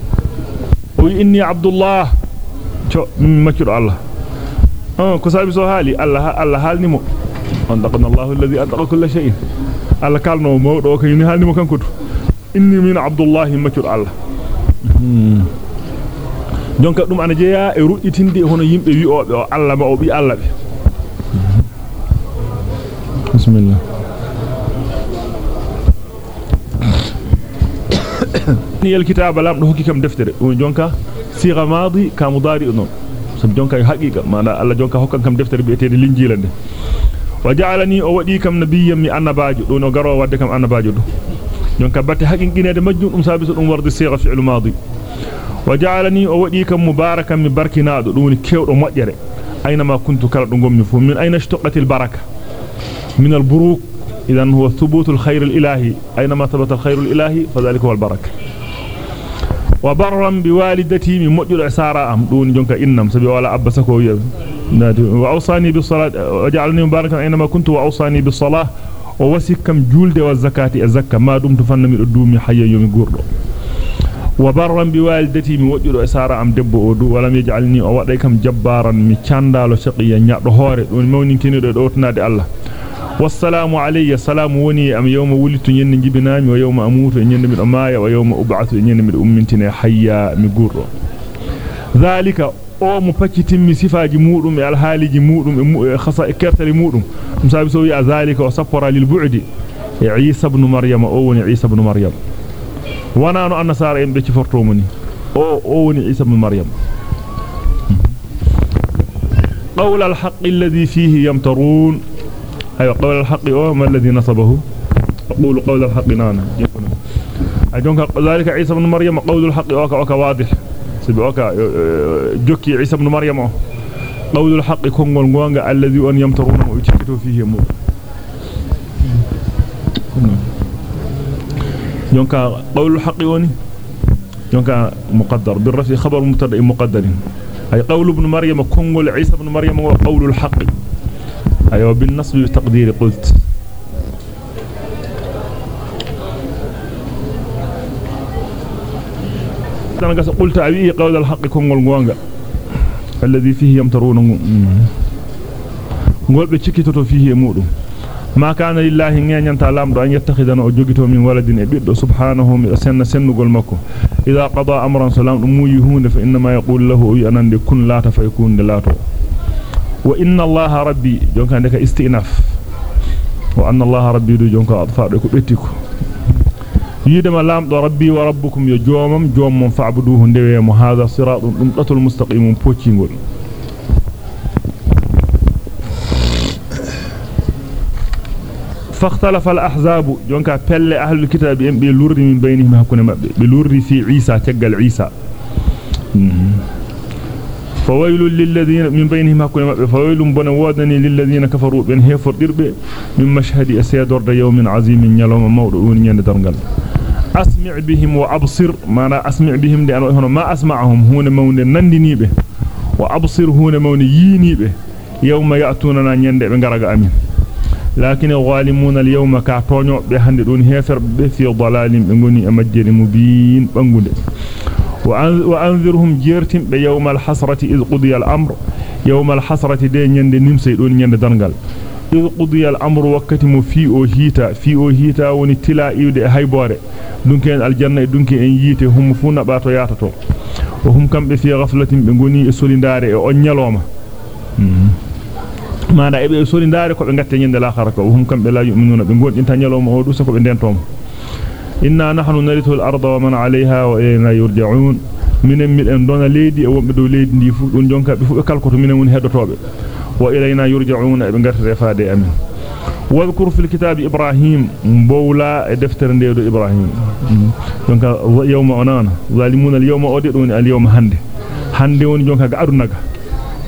وي إني عبد الله. تشو مكر الله. أه كسابي سو حالي الله الله حالني مو. أن تقن الله الذي اتقى كل شيء. الله كالنو مو دو كاني حالني مو كنكوت إني من عبد الله مكر الله. Jonka dum ana jeya e rudditinde hono yimbe wi obe o Allah ma o bi Allah be bismillah ni el kitaba lam do hokki kam deftere o jonka siga madi ka mudari non sab jonka yo haqiqa mana alla jonka hokkan kam deftere bi'etede linjila de wa ja'alani o wadi kam nabiyyan mi annabaajo do no garo wadde kam annabaajo do jonka batte haqiqinede majjum dum sabi so dum warde siga fi'l madi وجعلني أوديك مباركا من بركنا دون كيو دو مجر أينما كنت كلا دو غومني فو من أين اشتقت البركة؟ من البروك. اذا هو ثبوت الخير الإلهي. أينما ثبت الخير الإلهي؟ فذلك هو البركة. وبرا بوالدتي من مجر عسارة أم. دون جنك إنم. سبي ولا أبسك ويب وأوصاني بالصلاة. وجعلني مباركا أينما كنت. وأوصاني بالصلاة. ووسكم جولد والزكاة. الزكاة ما دمت فنمي الدومي حيا يومي قردو وبرا بوالدتي من مجر سارة أم دب أدو ولم يجعلني أوضيكم جبارا من شاندال شقيا نعر هوري ونمونين كنير دوتنا دي الله والسلام علي السلام وني ام يوم ولدت ين جبنامي ويوم أموت ين من امايا ويوم ابعث ين من امنتنا حيا مي ذلك أو مو فكتيمي صفاجي مودum e alhaaliji mudum e khasa e kertali mudum dum sabi so wi zalika o e maryam. Wana no annasara en be ci forto moni o woni isa ibn maryam قول الحق الذي فيه يمترون. أيوة قول الحق أو ما الذي نصبه؟ أقول قول الحق نانا. أجونك ذلك عيسى بن مريم قول الحق أوكا أوكا واضح. سبي أوكا جوكي عيسى بن مريم. قول الحق كونغول غونغا الذي أن يمترون ويشكتوا فيه مو. جونك قول الحق وني جونك مقدر. بالرفع خبر مبتدا مقدر. أي قول ابن مريم كونغول عيسى بن مريم وقول الحق. أيوة بالنصب بالتقدير قلت. أنا قلت أبي قول الحق كونغول غوانغا الذي فيه يمترون. be cikitoto fihi mudum ما كان لله ان يتعلم أن يتخذنا وجوجته من ولد ابيد سبحانه سن سنقول مكو. إذا قضى أمرا سلام ميهون فإنما يقول له ان كن لا تفيكون لا تو وإن الله ربي جونك عندك استئناف. وأن الله ربي جونك اطفالك بيتكو يدم لام ربي وربكم يجومم جومم فاعبدوه ندويم هذا صراط المستقيم بوتشينغول. فاختلف الأحزاب. جونكا بل أهل الكتاب بي لوري من بينهم هكون مبه بلوري في عيسى تقل عيسى. فويل للذين من بينهم هكون مبه فويل بنوادني للذين كفروا. بين هيفر درب من مشهد أسيادور يوم عظيم يلوم موضوعون يندرنغل أسمع بهم وأبصر. ما أنا أسمع بهم لأنه ما أسمعهم. هون مون نندني به. وأبصر هون مون ييني به. يوم يأتوننا نيند بنغرق أمين. لكن الظالمون اليوم كاتونيو بهند دون هيفر في ضلال بغني امجر مبين بانغود وأنذرهم جيرتم بيوم الحسرة إذ قضي الأمر. يوم الحسرة دي نيند نمسي دون نيند دانغال إذ قضي الأمر وقت مو في أو هيتا في أو هيتا وني تلا يودي هايبوره دونك ان الجنة دونك ان ييته هم فو نباتو ياتاتو وهم كم في غفلة بغني سولينداري أو نيالوما. Maana e be sori ndaare ko be gatte nyande laakhara ko hum kambe la yu'minuna be gondinta nyaloma o dusa ko be dentom inna nahnu narithul arda wa man 'alayha wa ilayna yurja'un minen miden dona leedi e wombe do leedi ndi fu dun jonka be fu be kalkoto minen woni heddotobe wa ilayna yurja'un e be gartare faade amin واذكر في الكتاب إبراهيم بولا دفتر نديدو إبراهيم دونك يوم أنانا ظالمون اليوم أودئون اليوم هند هند وني جونكا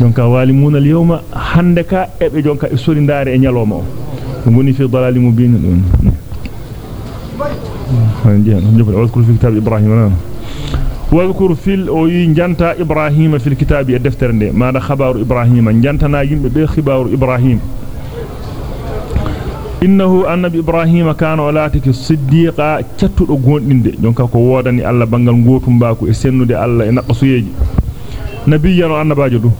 غادونغا دونك ظالمون اليوم هندكا ابي جونكا اسوري ndaare e nyaloma o fi dalal mubin don واذكر في كتاب إبراهيم أنانا واذكر في الأوي جنتا إبراهيم في الكتاب الدفتر ندي ما خبر إبراهيم جنتنا يمبه خبر إبراهيم innahu annabi ibrahima kana walatiki siddiqa cattudo gondinde jonka ko wodani alla bangal gotum baku e sennude alla e naqasuyeji nabiyyan annabajo du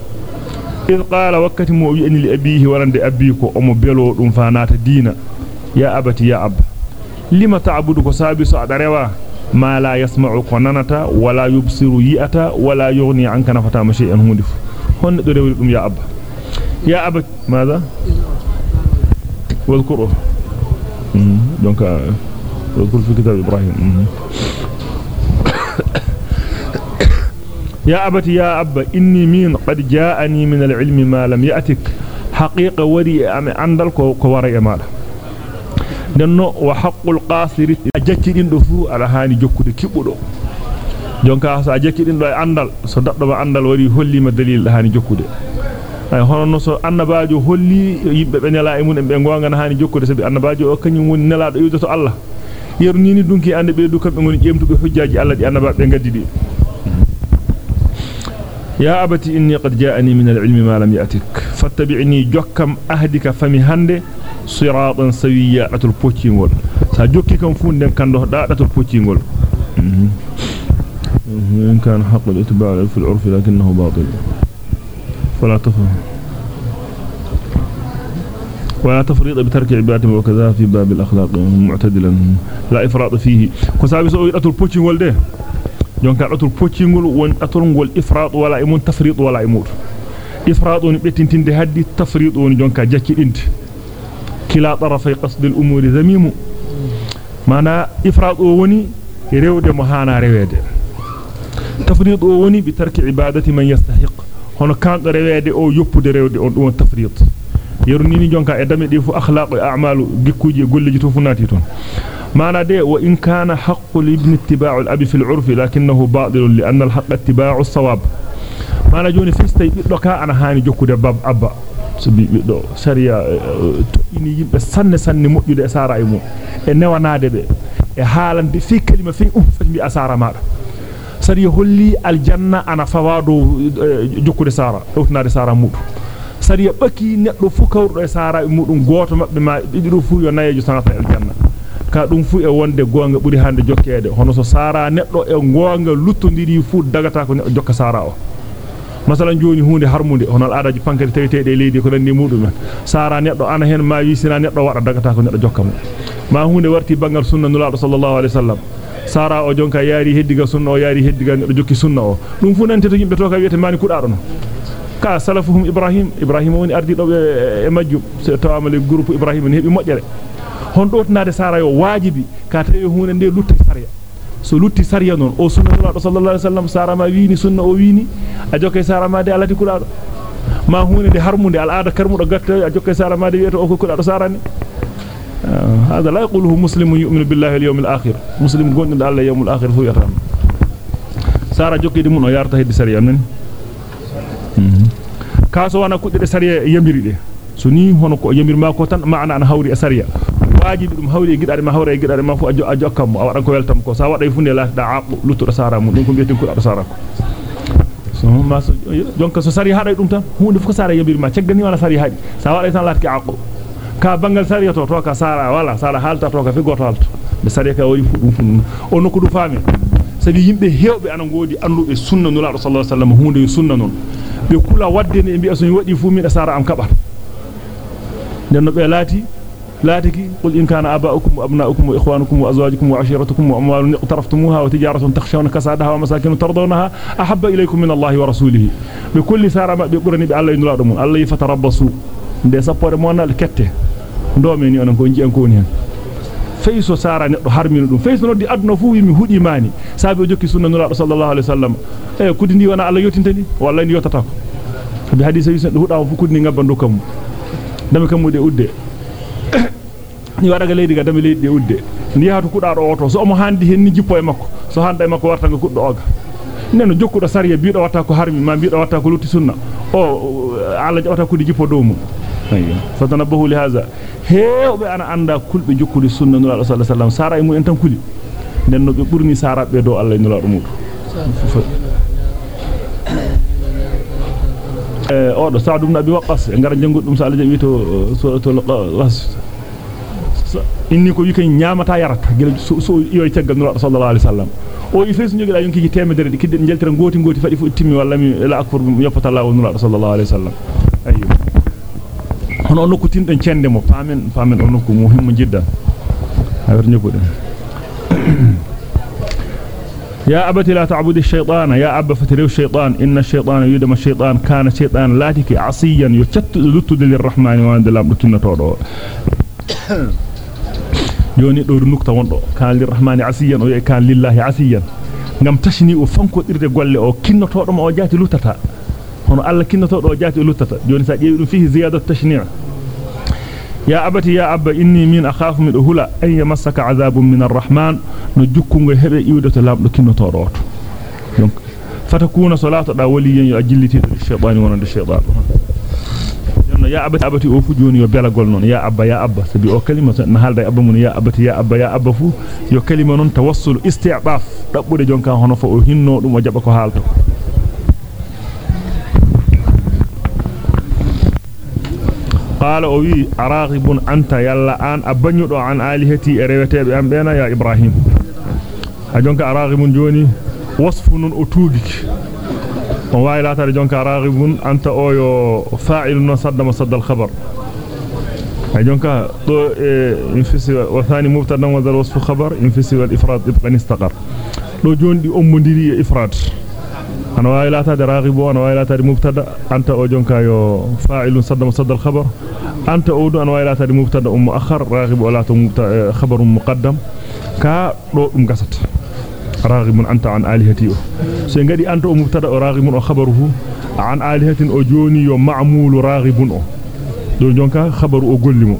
إذ قال وقت مؤوي أن لأبيه ورند أبيك أم بلود فانات دين يا أبتي يا أب لما تعبدك سابس أدريوا؟ ما لا يسمع قننتا ولا يبصر يئتا ولا يغني عنك نفتا مشيئا هندف. هن دوري يا أب. يا أب ماذا؟ واذكره. دونك في كتاب إبراهيم. يا أبت يا أب إني مين قد جاءني من العلم ما لم يأتك حقيقة وري عندك كوري مال denno wa haqqul qasir jakkidin do fu ala hani jokkude kibbudo jonka so jakkidin do andal so daddo ba andal wari hollima dalil hani jokkude ay hono no so annabaajo holli yibbe be nela e mun be gonga hani jokkude sabi annabaajo o kanyum woni nelaado yudoto Allah yeru nini dunki ande be du kambe ngoni jemtube hujjaaji Allah di annabaa be gaddi di يا أبتي إني قد جاءني من العلم ما لم يأتك. فاتبعني جوكم أهدك فمي هندي صراطا سويا أتو البوتشينغول سأجوكي كم فون دم كان دهداء أتو البوتشينغول إن كان حق الإتباع في العرف لكنه باطل. فلا تفهم. ولا تفريط بترك عبادهم وكذا في باب الأخلاق معتدلا. لا إفراط فيه. كسابي سأجوكي أتو البوتشينغول ده. جونك أتول بوچينغول وان أتولنغول إفراط ولا إمون تفريط ولا إمور إفراط وني بيتنتين ده هدي تفريط وني جونك جاكي انت كلا طرفي قصد الأمور ذميم معنى إفراط وني ريود مهانا ريود تفريط وني بترك عبادة من يستحق kanɗo rewede o yoppude rewde on ɗum tafriyat yerunini jonka e dame ɗi fu akhlaqu a'malu gikkuji e golleji to fu nati ton. معنى ده وإن كان حق لابن اتباع الأب في العرف لكنه باطل لأن الحق اتباع الصواب معنى جوني فيستي بيدوكا أنا هاني جوكو ده باب أبا سبي بيدو سريا تؤيني يمبه سن سن مؤجد أسارة يمو إنه نادي به حالا في كلمة في أم فجمي أسارة مارا sari holli aljanna ana fawado jokkude sara dawtnaade sara mudu sari baki neddo fu kawrudo e sara mudum goto mabbe ma dido fu yo nayejo sanata aljanna. Ka dum fu e wonde gonga buri hande jokkede hono so sara neddo e gonga luttondiri fu dagata ko neddo jokka sara o. Masalan joni hunde harmunde hono aadaji pankati tawiteede e leydi ko nandi mudum sara neddo ana hen ma wisina neddo wada dagata ko neddo jokka mo. Ma hunde warti bangal sunna nulaado sallallahu alaihi wasallam sara o jonka yaari heddiga sunna o yaari heddiga do jokki sunna o. Dum fu nante to yimbe to ka wiete mani kudaado no ka salafuhum ibrahim ibrahim woni ardi do e majjum se tawamale groupe ibrahim ne hebi mojjere hon do tnaade sara yo wajibi ka tawi hunde nde lutti sariya so lutti sariya non o sunna nulaado sallallahu alaihi wasallam sara ma wiini sunna o wiini a jokke sara ma de alati kudaado ma hunde de harmunde al aada karmudo gatta a jokke sara ma de wiete o ko kudaado sarani هذا لا يقوله مسلم يؤمن بالله اليوم الآخر مسلم قول الله يوم الآخر هو يرام سارة جوكي دي منو يارتا سريع من كاسو وأنا كنت دي سريع يميري دي سني هنو يمير ما كوتان معنا أنا هوري سريع wajibi dum hawri gidare ma hawre gidare ma fu ajo ajo kam awran ko weltam ko sa wada funde la da aqu lutu sara mu dum ko bieti ko sara ko so ma so jonka so sari hada dum tan hunde fu ko sara yabir ma ceggani wala sari haji sa wada tan latki aqu ka bangal sariya to to ka sara wala sara halta to ka fi goto halta be sariya ka wari fu dum fu on ko du faami sabi yimbe hewbe ana ngodi andube sunna nula sallallahu alaihi wasallam hunde sunna non be kula wadde ne mbi asun wadi fu mi da sara am kabar den no be lati لاتك قل إن كان آباؤكم وأبناؤكم وإخوانكم وأزواجكم وعشيرتكم وأموال اقترفتموها وتجارة تخشون كسادها ومساكن ترضونها أحب إليكم من الله ورسوله بكل سارة بقرني بالله ينرادمون الله يفتربصوا nde sappore monal kette ndome ni onon ko jiyan ko woni feyso noddi aduna fu mi hudi mani sabi o jokki sunna nura sallallahu alaihi wasallam e kudi ndi wana Allah yotintani walla ndi yotata ko bi hadisi wi do huda fu kudi ngabban do kam dame kam mude udde ni wada ga leydi ga dame leydi de udde ni yaatu kuda do oto so mo handi hen ni jippo e makko so handa e makko warta ga kuddo oga neno jokkudo sariya biido watta ko harmi ma biido watta ko lutti sunna o Allah jawata kudi jippo do mum ayyo fatanabahu li hadha heewbe ana anda kulbe jokkude sunna nura sallallahu alaihi wasallam sara e mun en tan kuli nenno be burni sarabe do Allah nura do mudu eh odo Sa'd ibn Abi Waqqas e ngara jangudum sa Allah jabi to suratul qas inni ko wiken nyaamata yarata gel so yoy ceggal nura sallallahu alaihi wasallam o i fesu jogi la yonki temedere di kidde jeltira ngoti ngoti fadi fu timmi walla mi la akbar yoppata Allah nura sallallahu alaihi wasallam ayyo hono nokku tinden cende mo famen famen on nokku muhimmo jiddan awr nyoguden يا أبت لا تعبد الشيطان يا أب فتريو الشيطان إن الشيطان يدم الشيطان كان الشيطان لاتك عصيا يتشت لتد للرحمن وعند الله بكنا تورو do nukta wondo kan lirrahmani asiyan o kan lillahi asiyan ngam tashni o fanko dirde golle o kinnoto dum o jati lutata hono alla kinnoto do jati lutata joni sa jeewi dum fihi ziyadat tashni' ya abati ya abba inni min akhafu min hula an yamassaka azabun min arrahman no jukkungo hebe iwdato lamdo kinnoto do donc fatakuna salatu da waliyan yo ajilliti do shaytan wonande shaytan jonno ya abati abati o fu joni yo belagol non ya abba ya abba sabi o kalima na halda abba mun ya abati ya abba ya abba fu yo kalima non tawassul isti'baf dabbude jonka hono fa o hinno dum o jaba ko halto قال أوي أراغب أنت يلا أن أبنيو عن آلهتي إريوتي بأم بينا يا إبراهيم أجونك أراغب جوني وصف أتوبك وواي لا ترى جونك أراغب أنت أويو فاعل صد مصد الخبر أجونك دو انفسي وثاني مبتدا وذا الوصف خبر انفسي والإفراد إبقى استقر دو جون دي أم ديري إفراد أنا لا ترى راغب وأنا واي لا ترى مبتدأ. أنت أو جونك يو فاعل صد مصد الخبر. أنت أود أنا واي لا ترى مبتدأ مؤخر راغب ولا خبر مقدم. كا دو أم قصت راغب أنت عن آلهتي سيغادي أنت مبتدأ راغب خبره عن آلهة أو جوني معمول راغب أو. دو جونكا خبر أو غوليمو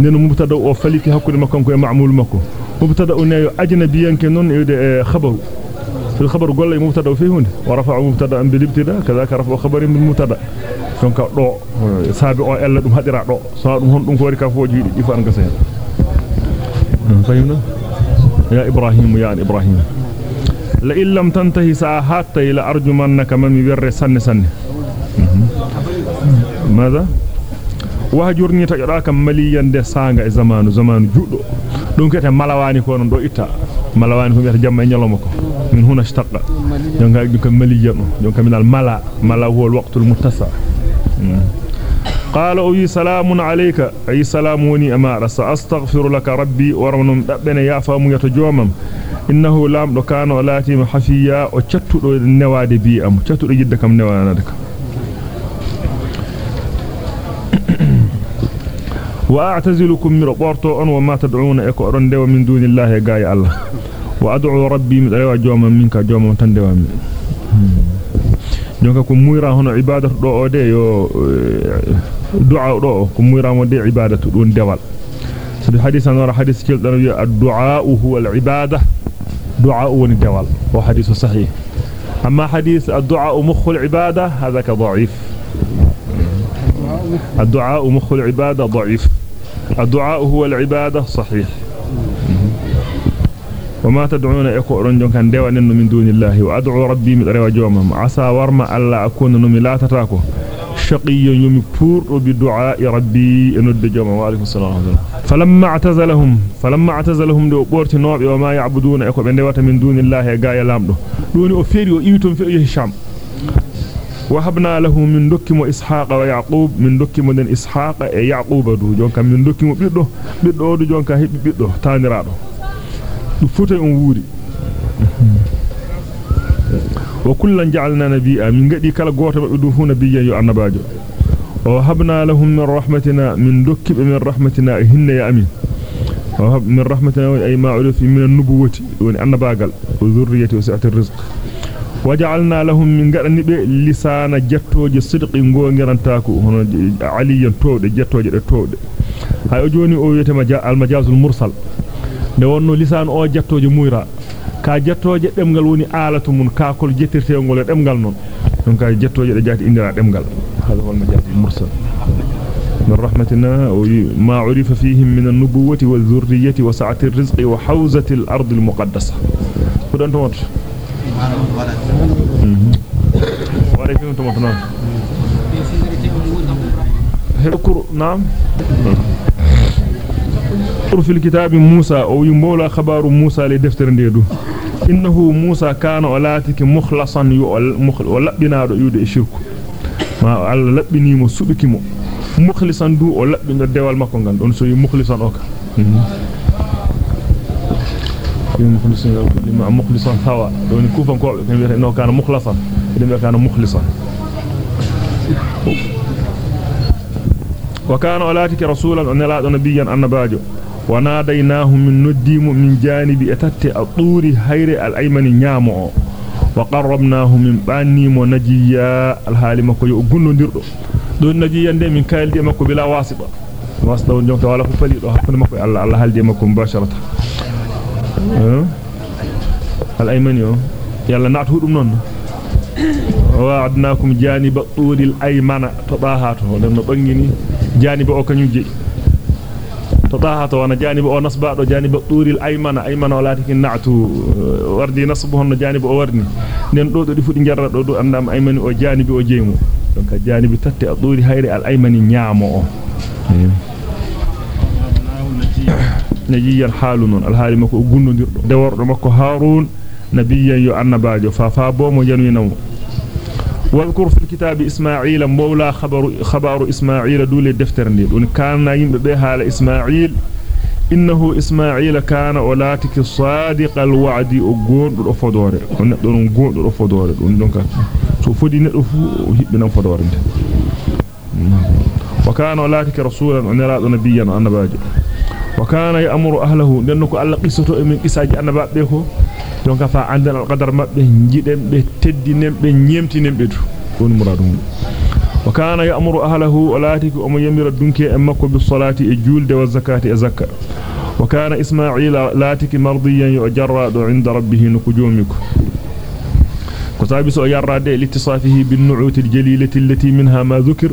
نينو مبتدأ أو فليكي hakkude makko ko معمول makko مبتدأ أو نيو كنون يودي خبر في الخبر قول لي مبتدأ وفيه هنا ورفع مبتدأ عند الابتداء كذلك رفع خبر من مبتدأ. دونك دو سابي أو ال دوم حديرا دو. سو دوم هون دوم كوري كافو جي دي فان غسين فهمنا يا إبراهيم يا إبراهيم. لا ان لم تنتهي ساحات إلى أرجمنك من يور سن سن. ماذا؟ وهجرني تجراك مليا دي سانغ زمان زمان جودو. دونك ته ملواني كون دو ايتا ملواني فو جام نيلومكو jonka dum maliyan jonka min al mala mala huwa al waqtu al muttasa قال أي سلام عليك. أي سلام وني أمارة. سأستغفر لك ربي ورمنم دبنا يا فام يتجومم إنه لام دو كان ولاتي محفيا. وشتو النواد بي أم شتو جدكم نوادك. وأعتزلكم من ربورتو أن وما تدعون إكو أرندوا من دون الله قاي الله. وأدعو ربي من ايوا جوما منك جوما تندوامي دونك كو مويرا هنا عبادة دو أو دي إيه، دعاء دو. كو مويرا مو دي عبادة دون دوال سدي حديث نور حديث كيل دانو الدعاء هو العبادة دعاء ون ديوال وحديث صحيح. أما حديث الدعاء مخ العبادة هذاك ضعيف الدعاء مخ العبادة ضعيف. الدعاء هو العبادة صحيح. وما تدعون يكو رنجون كان ديوان من دون الله. وأدعو ربي من روا جومهم عسى ورما ألا أكون نمي لا تتاكو شقي يومي بور بدعاء ربي اند جوما وعليكم السلام فلما اعتزلهم فلما اعتزلهم دو بورتي نوبي وما يعبدون يكو بندوات من دون الله غايا لامدو. دوني أو فيري أو ايتون في هشام. وهبنا له من دكم إسحاق ويعقوب من دكم من إسحاق يعقوب دو. جونكا من دكم بيدو. بيدو دو جونكا هيبي بيدو. تانيرادو دو فوتي اون ووري وكلا جعلنا نبيا من غدي كلا غوتو مبه دو نبيا يو annabaajo وهبنا لهم من رحمتنا من دكب من رحمتنا هن يا أمين وهب من رحمتنا أي ما عرف من النبوة والنباغل وذرية وسعة الرزق وجعلنا لهم من غرنبه لسان جتوج صدق غونغرانتاكو هنا عليا تود جتوج تود hay joni o wiyetema almajazul mursal. Ne wonno lisan o jattoje muyra ka jattoje demgal woni alatu mun kaakol jettirtengol demgal non don ka jattoje de jati indira demgal hada wal majazul mursal من رحمتنا وما عرف فيهم من النبوة والذرية وسعة الرزق وحوزة الأرض المقدسة كده أنت مات وعليكم أنت نعم نعم في الكتاب موسى أو يمولا خبار موسى لدفتر نديدو إنه موسى كان ولاتك مخلصا ولبنا يود الشرك ما على لبني مسبك مو. مخلصا دو ولبنا الدوال مكو غان دون سوي مخلصا أوكا. مخلصا لما دون كوفان كو إنه كان مخلصا. لما كان مخلصا. وكان ولاتك رسولا أن لا نبيا النباجو وناديناه من نديم من جانب أتت الطور هير الأيمن نيامو. وقربناه من باني ونجيا. الحال مكو يغندردو دون نجيا دي من كالدي مكو بلا واسطة. واسطة جونك ولا فلي دو حكم مكو. الله الله حالدي مكو مباشرة. الأيمن يو. يلا نعتو دم نون. وعدناكم جانب الطور الأيمن. تضاهاته لما بانغيني جانب أو كنيو تضاهاته وأنا جانب أو نصبا دو جانب الطور الايمن ايمن ولا تكن نعتو وردي نصبه جانب أو وردني nen do do di fudi jarra do do andam aymani o janibi o jeymu donc janibi tatte aduri hayri al aymani nyaamo o najiyan halun al hali mako gundodirdo de wordo makko harun nabiyyan yo annabaajo fa fa bomo janwinamu واذكر في الكتاب إسماعيل مولى خبر خبر إسماعيل دول الدفتر دون كان يمب بها إسماعيل إنه إسماعيل كان أولاتك صادق الوعد أقول دون فدور دون قول دون فدور دون دونك سو فدي ندفو هبنا فدور وكان أولاتك رسولا ونراد نبيا النباجة وكان يأمر أهله لأنك ألا قصته من قصاج النبات بيكو donc fa andal qadar mabbe jiden be teddinen be nyemtinen be du don muradum wa kana ya'muru ahlahu walati ko mo yamira dunke e makko bi salati e julde wa zakati e zakka wa kana isma'ila latiki mardiyan yujarra do inda rabbih nukujumiko ko sabi so yarrade litisafihi bin nu'ut al jalilati allati minha ma dhukir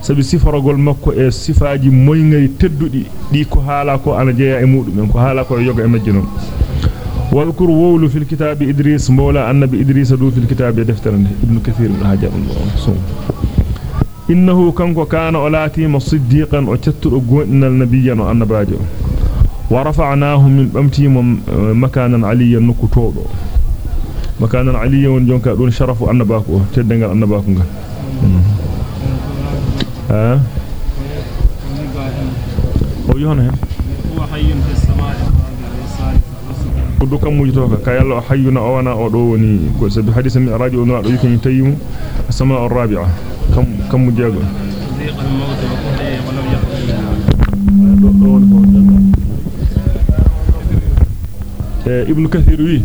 sabi sifaragol makko e sifaji moyngari teddudi di ko hala ko ana jeya e mudum ko hala ko yoga e majjinon واذكر وول في الكتاب إدريس مولى النبي إدريس دو في الكتاب دفترني ابن كثير من حاجة الله إنه كان كان أولاتي مصديقا وتتر أقوئنا النبي والنباجه ورفعناه من بمتي مكانا عليا نكتوضو مكانا عليا ونجونك دون شرف النباكو تدنغ النباكو ها هو يهونه هو حي في السماء. Do kam mujitoka ka yalla hayyuna o wana o do woni. Ko sabi hadith mi radio no do yikini tayimu sama ar-rabi'a. Kam kam mujago ابن كثير وي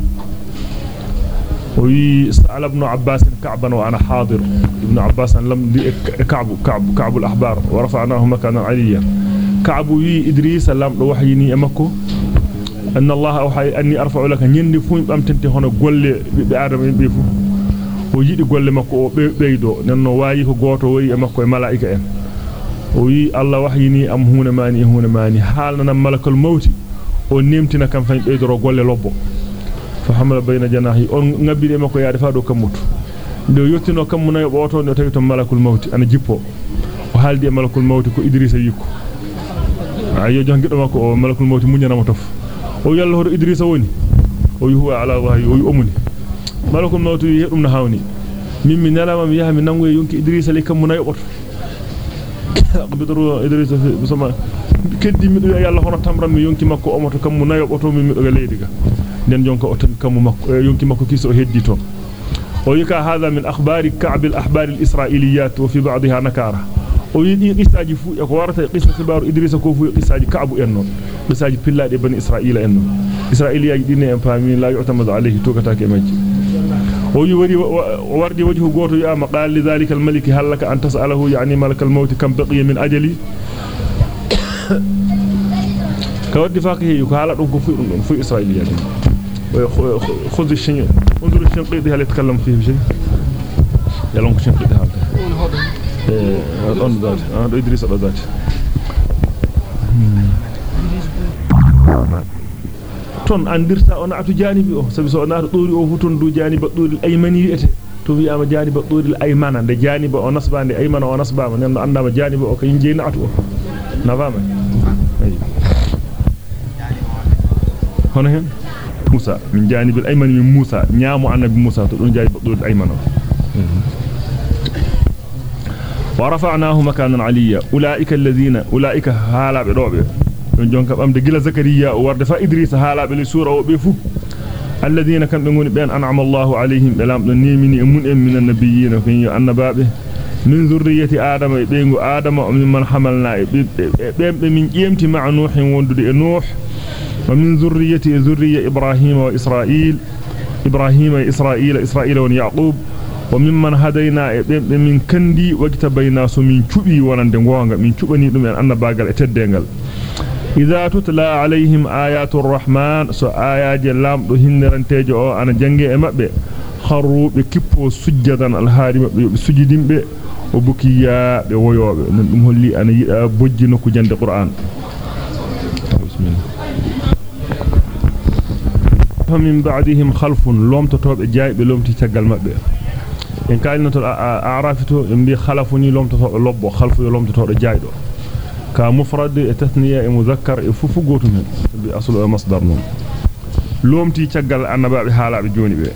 وي سأل ابن عباس كعبا وأنا حاضر ابن عباس لم كعب كعب كعب الاحبار ورفعناه مكانا عليا كعب وي ادريس لم وحيني امكو أن الله أوحى أني أرفع لك نيندي فوم بامتنتي هنا غولي بي آدم بي فو o yidi golle makko o beydo nenno wayi ko goto wayi e makko e malaika en o wi Allah wahyini am huna mani huna mani halna malakal mawti o nemtina kam fan beydoro golle lobbo fa hamala bayna janahi on ngabide makko yaade fa do yottino kammu nayo boto no tawi to malakul mawti ana jippo o haldi e malakul mawti ko idrisa yikko ayo jangido makko o malakul mawti munyana mo tof yuwa ala wahyi o omuni malakul mawtu yedum na hawni mimmi nalama mi yaha mi nangoy yonki idrisa le kam munayo boto bidoro idrisa fi sama keddi mi do yalla hono tamram mi yonki makko o moto kam munayo boto mi mido ga leydi ga den jonka o tan kam makko yonki makko kiso heddi to o yika hada min akhbari ka'b al ahbar al israiliyat wa fi ba'dha nakara o yidi qissaaji fu e ko warata alayhi tokataake e majji o yi wari wardi wajhu goto yama qal li dhalika al malik halaka an tas'alahu yani malak al maut kam baqiya min ajali ka waddi faqihi ko hala dum ko fu dum fu israiliyaji خذ الشيء انظر الشنقيطي هل يتكلم فيه بشيء يلون الشنقيطي هذا إيه اون ذات آه ادريس على ذات ton andirta on atu janibi o sabi so naata dori o futon du janiba dori aymani wi'ete to wi'ama janiba dori aymana de janiba o nasbande aymana o nasbama nenno andama janiba o kay jeena atu o navama hono hen Musa min janibil ayman min Musa nyaamu annabi Musa to don janiba dori aymana ورفعناه مكانا عليا أولئك الذين أولئك هالا بدوبه don jonka bamde gila zakariya warde fa idrisa haalabe li sura o be fu alladheena kambe ngoni ben an'ama Allahu alayhim belam don nemini e mun en minan nabiyyin yo annababe min zurriyyati adama e beengo adama man hamalna e bembe min jemti ma nuhin wondude e nuh wa min zurriyyati zurriyya ibrahima wa israil ibrahima israila israila wa yaqub wa mimman hadaina e bembe min kandi wajta bayna so min cubi wonande gonga min cubani dum إذا تتلى عليهم آيات الرحمن سو آيات اللام دو هندران تيجو أنا جنجي أمأ بي خروا بكيبو سجدان الهاري بسجدين بي وبكيا بي ويو بي. ننمه اللي أنا آه، بجي نكو جند قرآن. بسم الله فمن بعدهم خلف لوم تطوب جاي بي لوم تيشاق المأ بي. إن كان نتو أعرافتو إن بي خلفوني لوم تطوب لبو خلفو لوم تطوب جاي دو. Ka mufrad e tathniya e muzakkar e fufu gotum hen bi aslu e masdar non lomti tiagal annababe haalabe joni be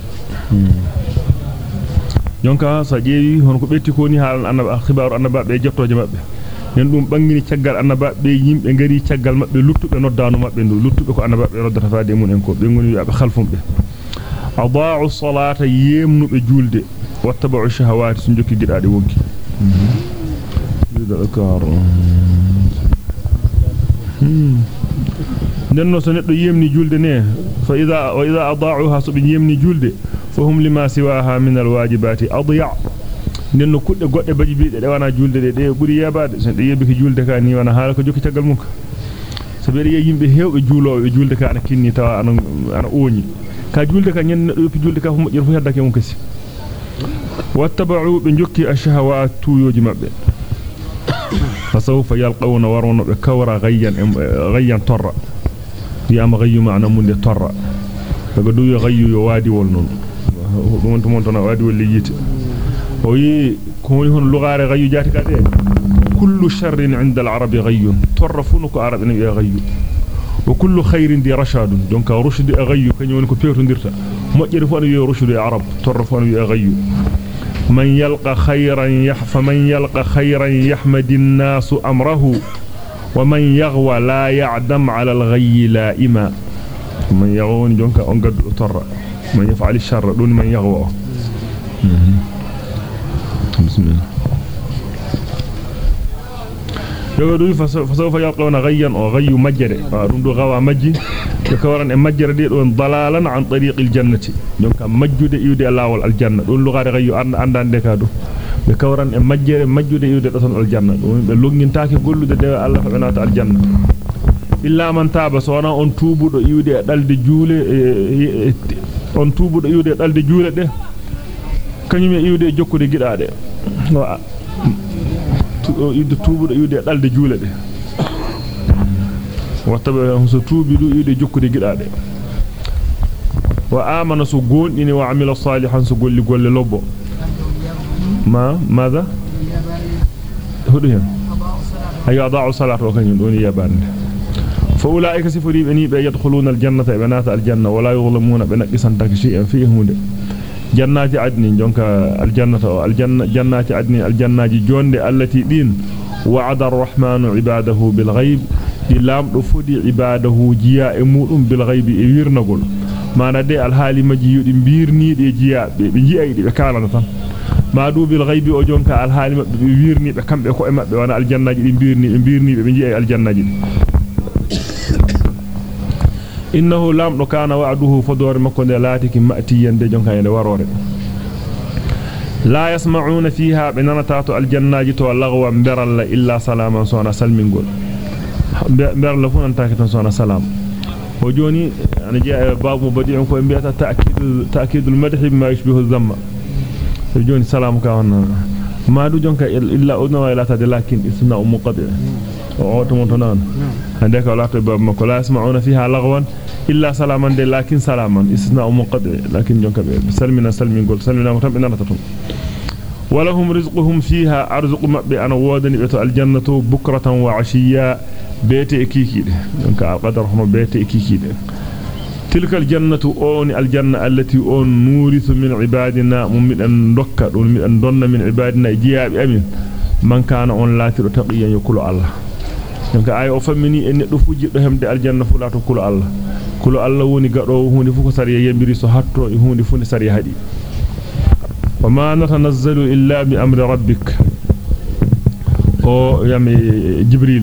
jonka sa jeewi hon ko betti ko ni haalan annaba khibaru annababe jettoje mabbe nen dum bangini tiagal annababe yimbe ngari tiagal mabbe luttube noddanu mabbe ndu luttube ko annababe noddata faade mun en ko be ngoni wi'abe khalfumbe adaa'u salata yemnube julde wattaba'u shahawati sun jokki gidaade wonki ذكر nenno so neddo yemni julde ne fa idha wa idha adaa'uha so bi yemni julde fahum lima siwaha min alwajibati adya nenno kudde godde baji biide de wana julde de de buri yabade so de yebi ko julde ka ni wana hala ko jokki tagal ka so be yimbe hewbe juulobe julde ka ana kinni tawa ana ana oñi ka julde ka nyen neddo yopi julde ka fu mojjir fu heddake mun kasi wattaba'u bi jokki ashahawat tuyoji mabbe فسوف يلقون ورون بكورا غيا غيا ترى يام غيو معنى من ترى فقدو يغيو يوادي والنون. دون تمون تنا وادي واللي وي كون هون لغار غيو جاتي كادي كل شر عند العرب غيو. ترفونك عرب ان غيو وكل خير دي رشاد. دونك رشد غيو كنيون كو بيرتو نديرتا مجري فون يو رشد عرب ترفون غيو. من يلقى خيرا يحف من يلقى خيرا يحمد الناس أمره ومن يغوى لا يعدم على الغي لائما. من يغون جونك أنقد أطر من يفعل الشر دون من يغوى. بسم الله. يقولون فسوف يلقون غيا وغي مجري فأرندو غوى مجي. E majjere de don dalalan an tariqil jannati donc majjude iwde lawol aljanna don lugare gayyu andande ka do be kawran e majjere majjude iwde don aljanna don be longintaake gollude de Allah fa nata aljanna illa man taaba sona on tubudo iwde dalde juule on tubudo iwde dalde juule de kanyum e iwde jokkude gidaade wa tubudo iwde dalde juule de وآمن سجون إني وعمل الصالح سجول لقول للبو ما ماذا هدهم هي أضاع صلاة رغين دون يابان فأولئك سفريب إني بيدخلون الجنة إبنات الجنة ولا يظلمون بنقصا تكشيئا فيهم دي. جنات عدن جنك الجنة الجنة جنات عدن الجنة جون التي دين وعد الرحمن عباده بالغيب di lamdo fodi ibadahu jiya e mudum bil ghaibi e wirnagol mana de al hali maji yudi birniide jiya be be jiya be kalana tan ma du bil ghaibi o jonka al hali mabbe be wirni be kambe ko e mabbe wana al jannaji di birni be birni be ji al jannaji innahu lamdo kana wa'duhu fador makko de latiki mati yande jonka yande warore la yasma'una fiha binanatatu al jannaji to lagwa beralla illa salaman sona salmingol beralla fu nan takiton sona salam o joni ana jaa babu badi'un ko mbiyata ta'kid ta'kid al madh bima yushbihu al-dhamma joni salamu ka on ma du jonka illa udna ila tade lakin isna muqaddi o to mon tonan hande ka la to bab mako la yasma'una fiha lagwan illa salaman de lakin salaman isna muqaddi lakin jonka be salmina salmin gol salmina mutam ina tatum ولهم رزقهم فيها أرزق مبي أنا وودني بيتو الجنة بكرة وعشية بيت إكيكي دونك القدر هم بيت إكيكي تلك الجنة أون الجنة التي أون نورث من عبادنا من أن دكا من أن دون من عبادنا جياب أمين. من كان أون لا تقيا يقول الله. donc ay o fammini en neddo fuji do hemde aljanna fu lato kulu Allah kulu Allah woni gado hunde fu ko sariya yembiri so hatto e hunde fu ne sariya hadi وما نتنزل إلا بأمر ربك. o yami jibril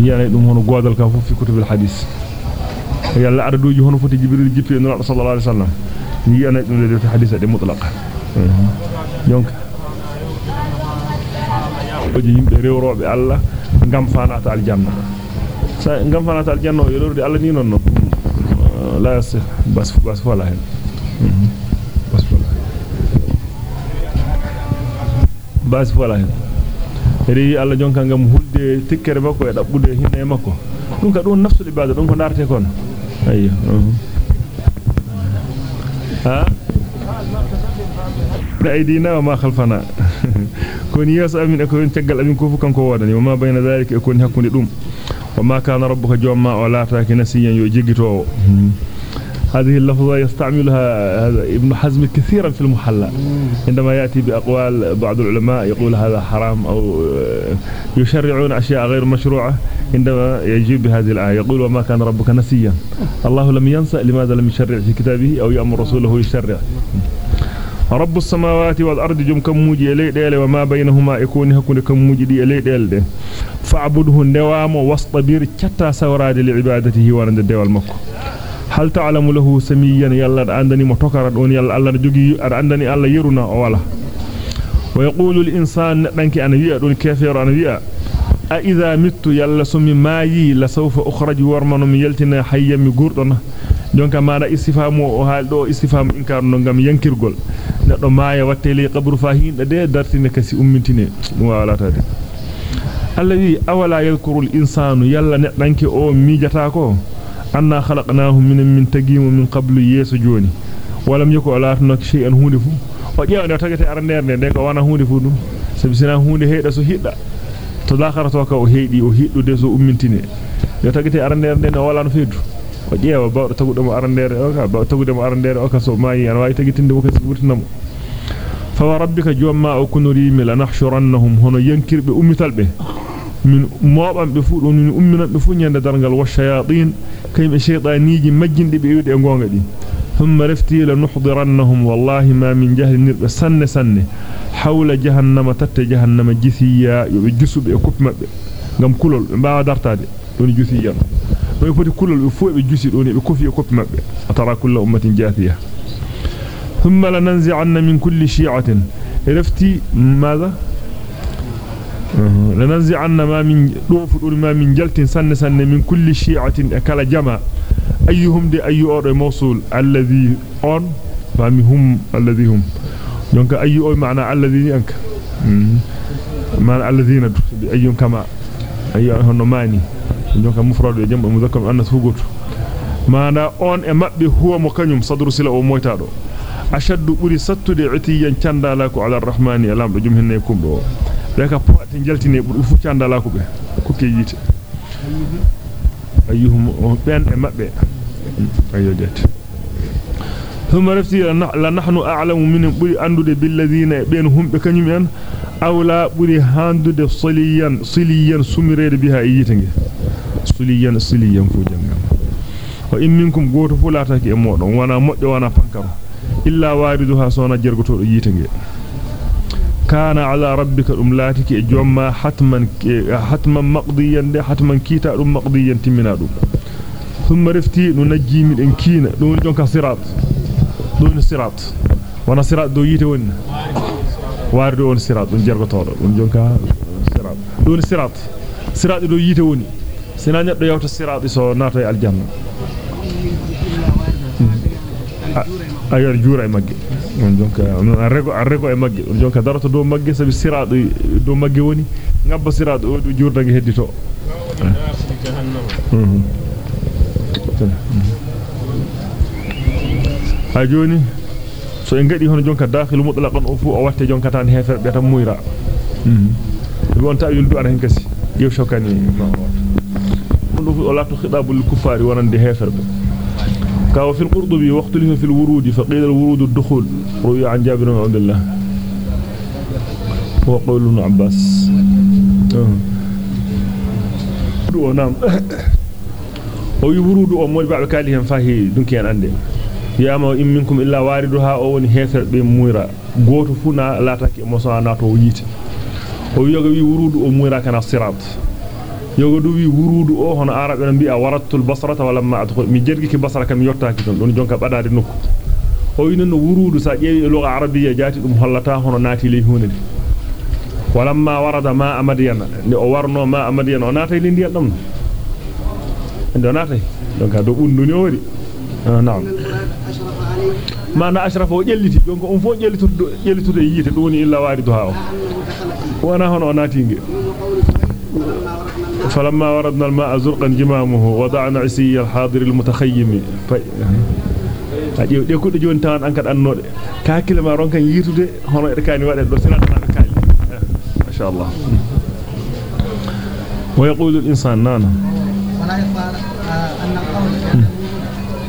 yiyana dum hono godal ka fu fi kutubil hadith yalla arduji hono foti jibril jippi no sallallahu alaihi wasallam yiyana dum de hadith de mutlaqa donc oji yimbe rewrobe alla ngam fanata aljanna sa ngam fanata aljanna o yelorde alla ni non non la yasih bas bas wala hen bas wala bas wala hen rewi alla jonka ngam hulde tikkere makko e dabbude hinne e makko dum ka dum nafsul ibada dum ko narte kon ayyo ha aidina wa ma khalfana kon yeso amin e ko taggal amin ko fu kanko wodani ma bayna zalika e kon hakkunde dum wa ma kana rabbuka jomma wala taaki nasiyan yo jigito هذه اللفظة يستعملها ابن حزم كثيرا في المحلى عندما يأتي بأقوال بعض العلماء يقول هذا حرام أو يشرعون أشياء غير مشروعة عندما يجيب بهذه الآية يقول وما كان ربك نسيا. الله لم ينسى لماذا لم يشرع في كتابه أو يأمر رسوله يشرع. رب السماوات والأرض جم كم موجي إليه ديل وما بينهما يكون هكون كم موجي دي إليه ديل فاعبده النوام واصطبر كتا سوراد لعبادته ورند الدول مكو. Hal ta'lamu lahu samiyan yalla andani mo tokara don yalla Allah jogi ar andani Allah yeruna o wala wa yaqulu al-insan danki ana wi'a don kafir ana wi'a a idha mittu yalla sumi mayi la sawfa ukhraj warmanu mi yaltina hayya mi gurdona donka mada istifamu o haldo istifamu inkar no ngam yankirgol neddo maaya watte li qabru fahin de dartine kasi ummintine wala tade Allah wi awala yadhkuru al-insanu yalla nedanki o mijata ko anna khalaqnahum min min tagim min qablu yeso joni walam yako alatno shay'an hunde fu o jeewde tagate arandere de ko wana hunde fu dum sabi sina hunde heeda so hidda to dakharato ka o heedi o hiddude so ummintine yo tagate arandere de no wala no feedu o jeewa bawdo tagude mo arandere o ka bawdo tagude mo arandere o ka so mayi an wawi tagitinde mo kasi wurtinamo fa rabbika jomma o kunuri mila nahshurannahum hono yankirbe ummitalbe min moobambe fu don ni umminambe fu nyande dargal wa shayatin kaybe shaytaniji majjinde be yude gonga di thumma rafti la nuhdirannahum wallahi ma min jahli nirbe sanne sanne hawla jahannama tatta jahannama jisiya yobe gisube e koppi mabbe ngam kulol be baawa dartade don jisiya do foti kulol be fu be jusi don be kofi e koppi mabbe atara kullu ummatin jathiya thumma lananzi'anna min kulli shi'atin rafti ماذا لننزعن ما من دوف ما من جلت سن سن من كل شيعة كلا جمع أيهم دي أي أور موصول الذي أون فهم هم الذي هم donc أي أو معنى الذي أنك معنى الذين أيهم كما أي هنو ماني donc مفرد جمع مذكر أنس فوقت معنى أون أمبي هو مكانيم صدر سلا أو مويتادو ashaddu buri sattude utiyan candala ko ala arrahmani alam do jum henne kumdo be ka poate jaltine buri fu candala ko be ko ke yite ayyuhum ben e mabbe ayyo det ثم رفتي لا نحن أعلم من بري أندود بالذين بين هم بكنيم أن أو لا بري هاندود صليا صليا سمير بها إيتنج صليا صليا فوجنا وإن منكم قوت فلاتك أمور وأنا مؤد وأنا فنكر إلا واردها صونا جرغتو إيتنج كان على ربك أملاتك جمع حتما حتما مقضيا حتما كيتا مقضيا تمنا ثم رفتي ننجي من إنكينا دون جنك صراط دون الصراط وأنا صراط دو ييته ون. وارد on sirat dum jergotodo dum jonka sirat doni sirat sirat do yite woni sina neddo yawta sirat so nato e ayor jura e magge on jonka on rego rego e magge on jonka daroto do magge sabi sirat do magge woni ngabba sirat o do jurdange heddito mhm ha joni so en gadi hono jonka dakhilu mutlaqan o fu o watte jonka tan hefer be tan muyra hmm won ta yuldu ana hen kasi yew shokani no o latu khidabul kuffari wonande hefer be كاو في القرطبي وقت في الورود. فقيل الورود الدخول. روي عن جابر بن عبد الله. وقول ابن عباس. رو نعم. أو يورود أو مول بعد كاليهم فاهي دونك ين أندي. يا ما إن منكم إلا واردها أو ني هيسر بي مويرا. غوتو فنا لاتاكي موسانا تو ييتي أو يغوي ورود أو مويرا كان الصراط yoga du wi wurudu o hono arabe no bi'a waratul basrata wala ma adkhul mi jergi ki basra kam yottaaki don don jonka badade nokku o wi non wurudu sa jeewi lugha arabiyya jati dum hollata hono naati ley hunde walamma warada ma amadiyana ni o warno ma amadiyana o naata li ndiyam dum ndonate donc do bunduni o wadi na'am mana ashrafa o jelliti donc on fo jellitude jellitude yite do woni illa waridu ha o wana hono o natinge فلما وردنا الماء زرقا جمامه وضعنا عسي الحاضر المتخيم adi de kudde joni tan an kad annode kakile ma ron kan yitude hono e kani wade do sinata na kali ma sha Allah wa yaqulu al insan nana القول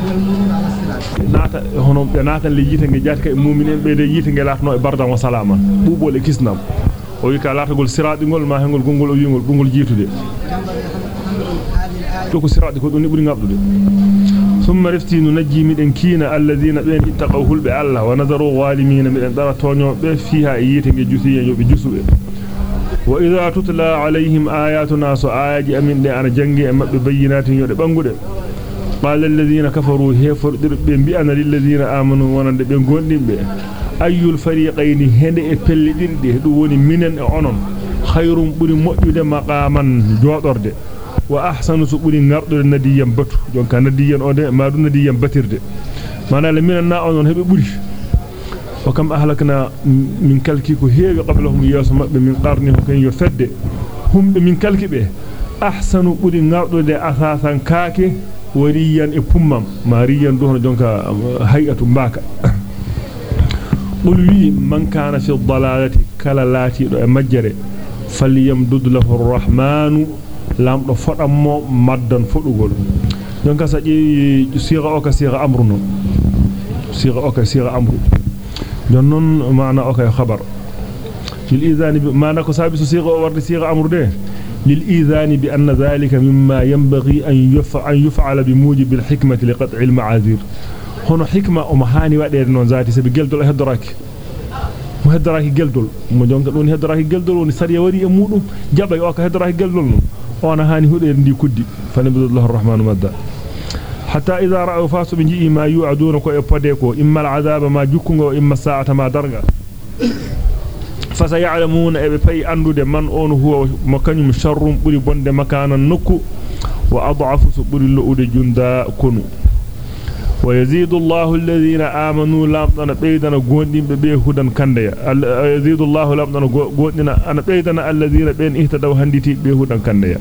والمؤمنون على الصراط naata hono naata le yite nge jaati kay mu'minen be de yite nge latno e bardan wa salama bubole kisnam o wingol gongol jiitude ينبغي تحمل هذه الآية to ko siraadi ko doni buri ngabdude ثم رفتي ننجي مدن كينا الذين بين اتقوا هل بالله ونذروا ظالمين مدن دار تونيو fiha e yite nge jusiye yobe jusube وإذا تتلى عليهم آياتنا سآيات أمين دي أنا جنجي أما ببينات يودي بانقود قال الذين كفروا هيفر بأنا للذين آمنوا ونند بين بي أي الفريقين هندي إبلدين دي دوني منن أعنون خير بني مؤيد مقاما جوادرد وأحسن سبني نرد نديا بطر جون كان نديا أودي ما دون نديا بطرد مانا لمن نا أعنون هبي بريش وكم أهلكنا من كلكي كهيب قبلهم ياسم من قرنهم كان يفد هم من كلكي به أحسن بدي نردو دي أساسا كاكي وريا إبهمم ما ريا دون جونك هيئة باكا قل وي من كان في الضلالة كلا لاتي مجره فليمدد له الرحمن. لام فدمو مدن فدغول دونك ساجي سيغة أوكا سيغة امرنو سيغة أوكا سيغة أمر دون معنى أوكا خبر. للاذان ما نكو سابس سيغة ورد سيغة أمر ده للاذان بأن ذلك مما ينبغي أن يفعل بموجب الحكمة لقطع المعاذير. Bi hono hikma o mahani wadede non zati sabi geldol heddoraki mo heddoraki geldol mo jonka don heddoraki geldol woni sariya wari e mudum jabay o ka heddoraki geldol non ona hani hude ndi kuddi fanabudullahu arrahmanu madda حتى إذا رأوا فاسوا بنجي ما يوعدون كو يبديكو إما العذاب ما جكونغو إما الساعة ما درغا فسيعلمون أبي في أندود من أون هو مكان شر بري بند مكانا نكو وأضعف سبري اللؤود جندا كنو ويزيد الله الذين آمنوا لامدنا بيدنا غوندين بي هدن كنديا يزيد الله لامدنا غوندنا أنا بيدنا الذين بين إهتدوا هندتي بي هدن كنديا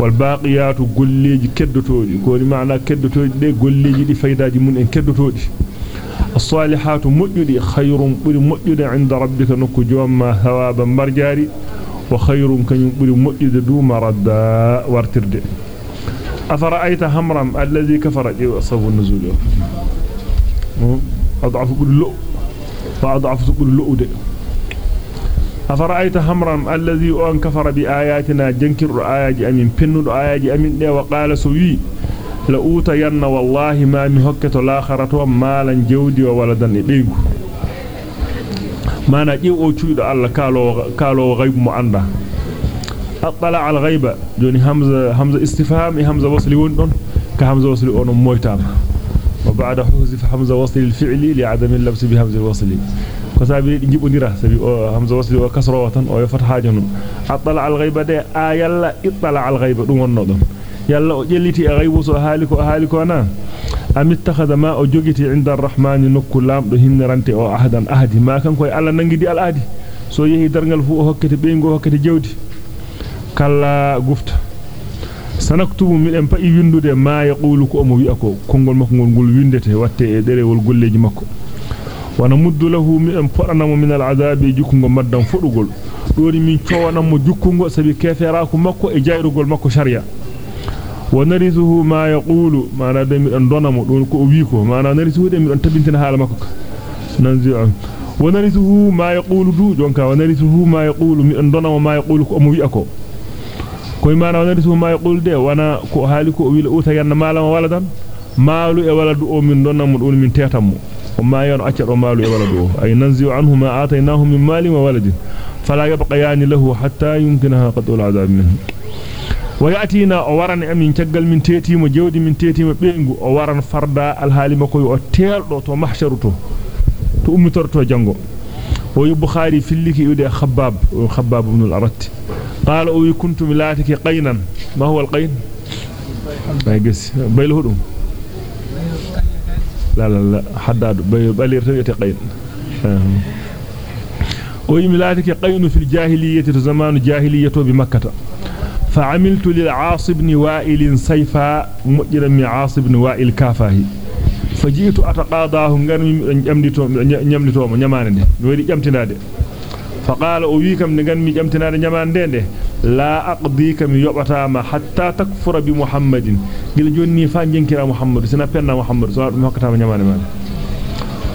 والباقيات غوليجي كدتوجي كوني معنى كدتوجي دي غوليجي دي فايداجي من إن كدتوجي الصالحات مجد خير بر مجد عند ربك نكو جوما ثوابا مرجاري وخير كن بر مجد دو مردا ورترد أفرأيت همرم الذي كفر؟ صف النزول. أضعف كل لؤ. فأضعف كل لؤ دي. أفرأيت همرم الذي أن كفر بآياتنا؟ جنكر آيات أمين بنو آيات أمين. دي وقال سوي لأوتين والله ما مهكة الآخرة مالا جودي وولدا بيغو ما أو تشويد الله كالو, غيب معنده أطلع على الغيبة. جوني همزة, همزة استفهام همزة وصلي وندون كهمزة وصلي أونو مويتام. وبعد حذف همزة وصل الفعل لعدم اللبس بهمزة الوصل كسابي جيبوديرا سبي. همزة وصل وكسره وطن أو فتحه جنون أطلع على الغيبة دي. آيالا اطلع على الغيبة. دون o jelliti e ghaybu so haali ko haali ko na am ittakhadha ma o jogiti inda arrahman nokku lamdo hinnerante o ahadan ahadi ma kan koy alla nangidi al ahdi so yehi dargal fu o hokkete beengo hokkete jewdi kala gufta sanaktubu miden pa windude ma yaqulu ko mo wi'a ko kongol makko ngol ngol windete watte e derewol golleji makko wana muddu lahu miden podanamo min al azabi jukungo maddam fodugol doni min cowanamo jukkungo sabi kefera ko makko e jayrugol makko sharia ونرثه ما يقول ما أنا دمي دون دونamo don ko wi ko mana narithu de mi don tabintina hala makko nanzi ونرثه ما يقول دو jonka ونرثه ما يقول mi don donamo ma yaqulu ko mo wi ako koy mana ونرثه ما يقول de wana ko haali ko wi la uta yanna malama waladan malu e waladu o min donnamo don min tetammo o ma yon acca do malu e waladu o ay nanzi anhu ma atainahu min mali wa waladin fala yabqa yani lahu hatta yumkinaha qatul azab minhu وياتينا o warani amin caggal min teetimo jewdi min teetimo beengu o waran farda alhaali makko o teeldo to mahsharu to to ummitorto jango o bukhari filliki yude khabbab khabbab ibn al-arat قال أو كنت ملاتك قينا ما هو القين بايغس بايلهدم لا لا لا حداد بايلير تيت قين أو ملاتك قين في الجاهليه زمان جاهليه بمكه فعملت للعاص بن وائل سيفا مجر معاص بن وائل كافاه فجئت اتقاضاه غنم امديتو نيامديتو نيامانه ودي جامتنا دي فقال أو وي كم غنمي جامتinaade نيامانده دي. لا اقضيك من يبتاما حتى تكفر بمحمد. jonni fa jenkira muhammad sina penna muhammad so dum hokkata nyamane man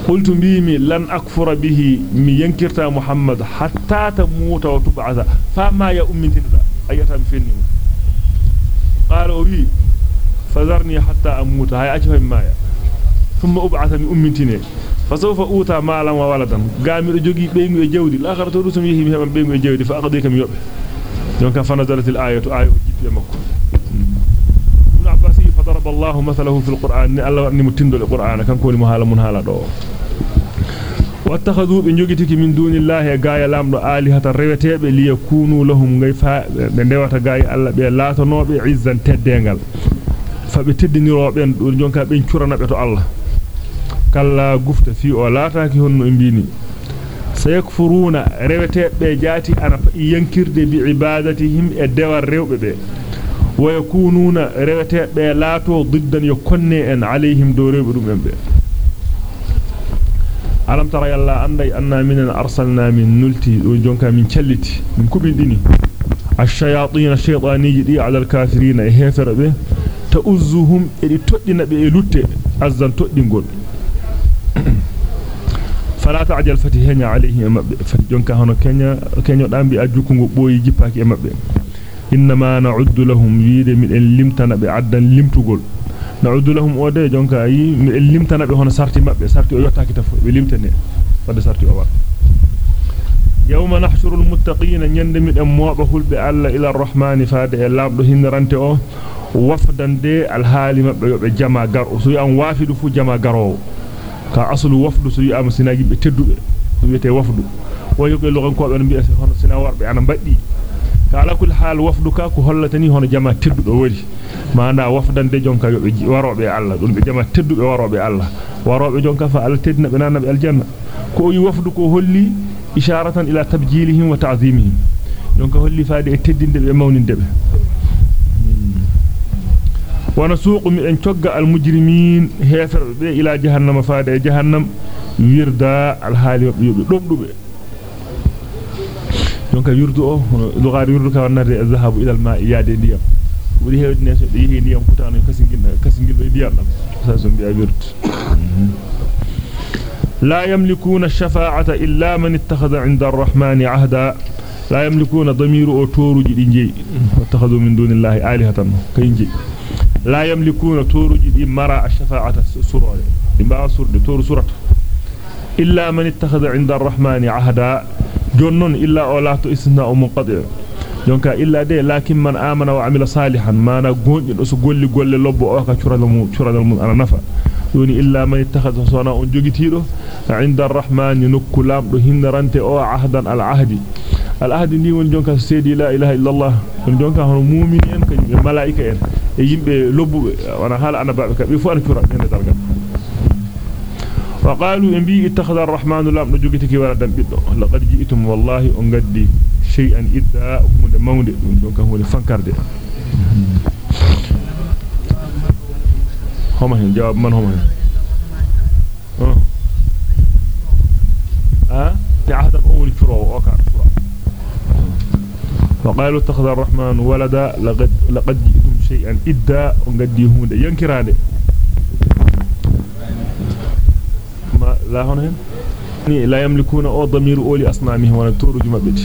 قلت بيمي لن أكفر به مي ينكرتا محمد حتى تموت وتبعث. فما يا أمي تنذا أيتها بفني. قال وي فذرني حتى أموت. هاي أجفا مايا. ثم أبعث من أمتني فسوف أوتى مالا وولدا. قامل جوجي بينغو جودي الآخر ترسم يهي بهم بينغو جودي فأقضيك من يوبه دونك فنزلت الآية آية جيت يمكو ابن عباس فضرب الله مثله في القرآن. الله أني متندو القرآن كان كوني مهالا من هالا دو. واتخذوا بنجوجتك من دون الله غايا لامدو آلهة ريوتيبه ليكونوا لهم غيفا. ندewata gaay Allah be laatanobe izzan teddengal fabe teddinirobe en jonka ben curanabe to Allah kala gufta fi o laataaki honno e mbini sayakfuruna rewetebe jaati ana yankirde bi ibadatihim e dewar rewbe be wayakununa rewetebe laato diddan yo konne en alayhim do rewbe dum en be alam tara yalla anday anna minan arsalna min nulti do jonka min celliti min kubindini ash-shayatin ash-shaytaniji di ala al-kafirin e heferabe ta'uzzuhum edi toddina be e lutte azzan toddingol fala ta'jal fatihanya alayhi mabbe fati jonka hono kenya kenyo dambi ajukungo boyi jippaki e mabbe inma na'uddu lahum wiide min limtana be addan limtugol na'uddu lahum ode jonka yi min limtana be hono sarti mabbe sarti o yottaaki tafo be limtane wadde sarti o war yawma nahshuru almuttaqina nyande min em moba hulbe alla ila arrahmani faade e labdo hinrante o wafdan de alhaali mabbe yobe jama garo so am wafidu fu jama garowo ka aslu wafdu so yi am sinaji be teddube wiete wafdu o yobe logon ko be bi'a hono sina warbe ana baddi ka ala kul hal wafdu ka ko hollatani hono jama teddudo wodi manda wafdande jonka yobe warobe Allah dum be jama teddube warobe Allah warobe jonka fa al teddina be nanabe aljanna ko yi wafdu ko holli isharatan ila tabjilihim wa ta'zimihim jonka holli faade e teddinde be mawninde be ونسوق من تجع المجرمين هفر إلى جهنم فادا جهنم يردى الحال يبدو دم دم يردو لغة يردو كأن الذهب إلى الماء يادي وليه لا يملكون الشفاعة إلا من اتخذ عند الرحمن عهدا. لا يملكون ضمير أو تور جدي اتخذوا من دون الله آلهة. كينجي. لا يملكون تورج دي مرا الشفاعة سورة دي سورة دي تور سورة. إلا من اتخذ عند الرحمن عهدا جنن إلا أولا تؤسنا ومنقطع جنك إلا دي لكن من آمن وعمل صالحا ما نقول نسو قولي قولي لبو أوكا شرى دلمون أنا نفع. يوني إلا من اتخذ صناء جوغتيرو عند الرحمن ينكو لام رهن رنتي أو عهدا العهدي العهد دي ونجنك سيدي لا إله إلا الله. ونجنك هنو مؤمنين كجب ملائكين وقالوا ان بي اتخذ الرحمن لام نجوغتك ولدا بيدو لقد جئتم والله ان غدي شيئا إدا هونde mawnde. Dum donc hunde fankarde. Homa hen jawab man homa hen. ها في عهد أول فروع أوكا فروع وقالوا اتخذ الرحمن ولدا لقد لقد شيئا إدا وقدي هونde ينكرانه ما لا هون لا يملكون أو ضمير أولي أصنامهم ولا تورج مبت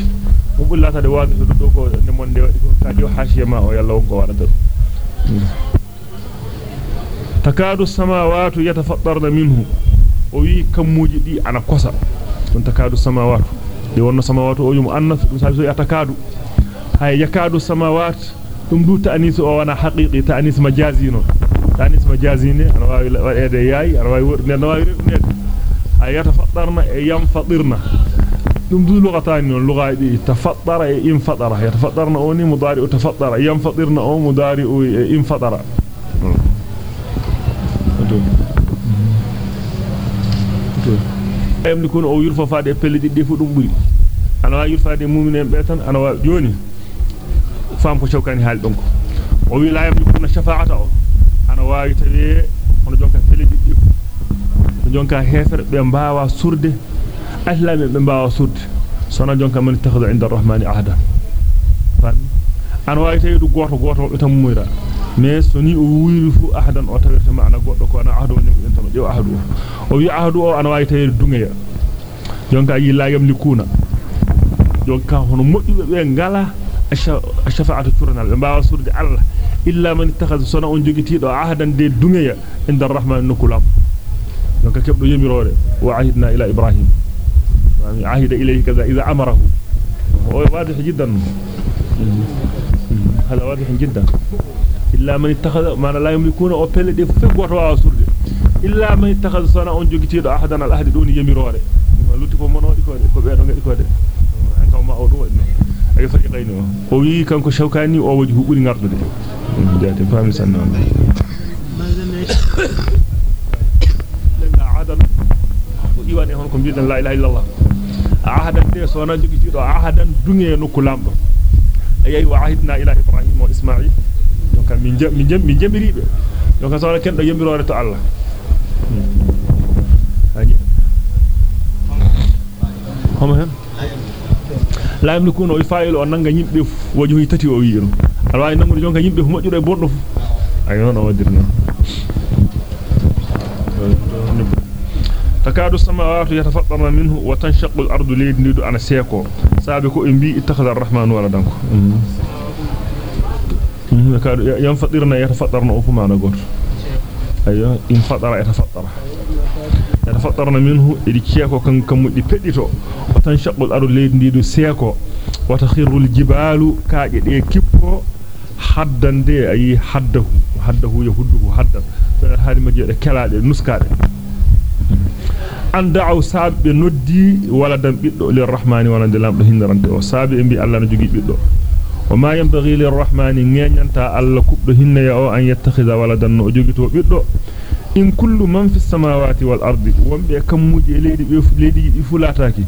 مو بلا تاد واضح دو ko ne mon de wadi ko kadi o hashiya ma o yalla wonko wadata takadu samawati yatafattarna minhu o wi kammuji di ana kosa don takadu samawati de wonno samawati o yum annas dum sabi so yatakadu hay yakadu samawati dum du ta'nis o wana haqiqi ta'nis majazi non ta'nis majazi ne ana wawi wadede yayi ana wawi wodi ne wawi ne ay yatafattarna e yamfadirna dum du lugatani non lugaadi tafaddara e infadara yatafaddarna oni mudari tafaddara yanfadirna o mudari e infadara yamlikun o yurfa faade pelle didde fu dum buri ana wa yurfaade mu'minen be tan ana wa joni fam ko chawkani haal don ko o wi la yamlikun shafa'ata o ana waawi tawi hono jonka didde fu jonka hefere be mbaawa surde ahlame be mbaawa surde sona jonka man takhadha inda arrahmani ahda fami an waawi tawi du goto goto be tan muyra mais soni o wuyri fu ahadan o tawirta maana goddo ko na ahdu woni den tan o ahdu o wi ahdu o an waawi tawi dungeya jonka yi la yamlikuna jonka hono moddibe be ngala be mbaawa surde allah illa man ittakhadha sona on jogitido ahdan de dungeya inda arrahmani nukulam jonka kebdo yemirore wa ahidna ila ibrahim عهد إليه كذا إذا أمره هو واضح جدا هذا واضح جدا إلا من اتخذ ما لا يملكون أو بل دي فقوة واسرد إلا من اتخذ صنع أن جوكتيد أحدا الأحد دون يميروري لوتي ko mono diko de ko be do ngadi ko de an kam ma o do wadni ay fari qayno o wi kanko shawkani o waji huburi ngardude jate fami sannon ahadan o iwani hon ko bidan la ilaha illallah ahadan de so na jogi tido ahadan dunge nokku lamdo ayyi wa ahidna ila ibrahim wa isma'il donc min jam min jam min jamiribe donc so na ken do yambirore to allah homo hen la yamlikuna o fa'il o nanga yimbe wajuhi tati o wi'ino alwa nangude jonka yimbe fu majjudo e bordo fu. Ay non o wadirno تكاد السماوات يتفطرن منه وتنشق الأرض ليد نيدو أنا سيكو سابقو إنبي اتخذ الرحمن ولدنكو يكاد ينفطرن يتفطرن أفما نقول أيوه انفطر يتفطر يتفطرن منه إذا كيكو كان كمدي بديتو وتنشق الأرض ليد نيدو سيكو وتخر الجبال كاجي دي كيبو حدن دي أي حده حده يهده حدن هذه مجيء كلا دي نسكا an da'aw sabbe noddi wala dam biddo lirrahmani wala de lamdo hindarante o sabe bi Allah no jogi biddo o ma yanbaghi lirrahmani ngenyanta Allah kubdo hinna o an yattakhidha waladan no jogi to biddo in kullu man fis samawati wal ardi wambe kammuji leedi be leedi di fulataki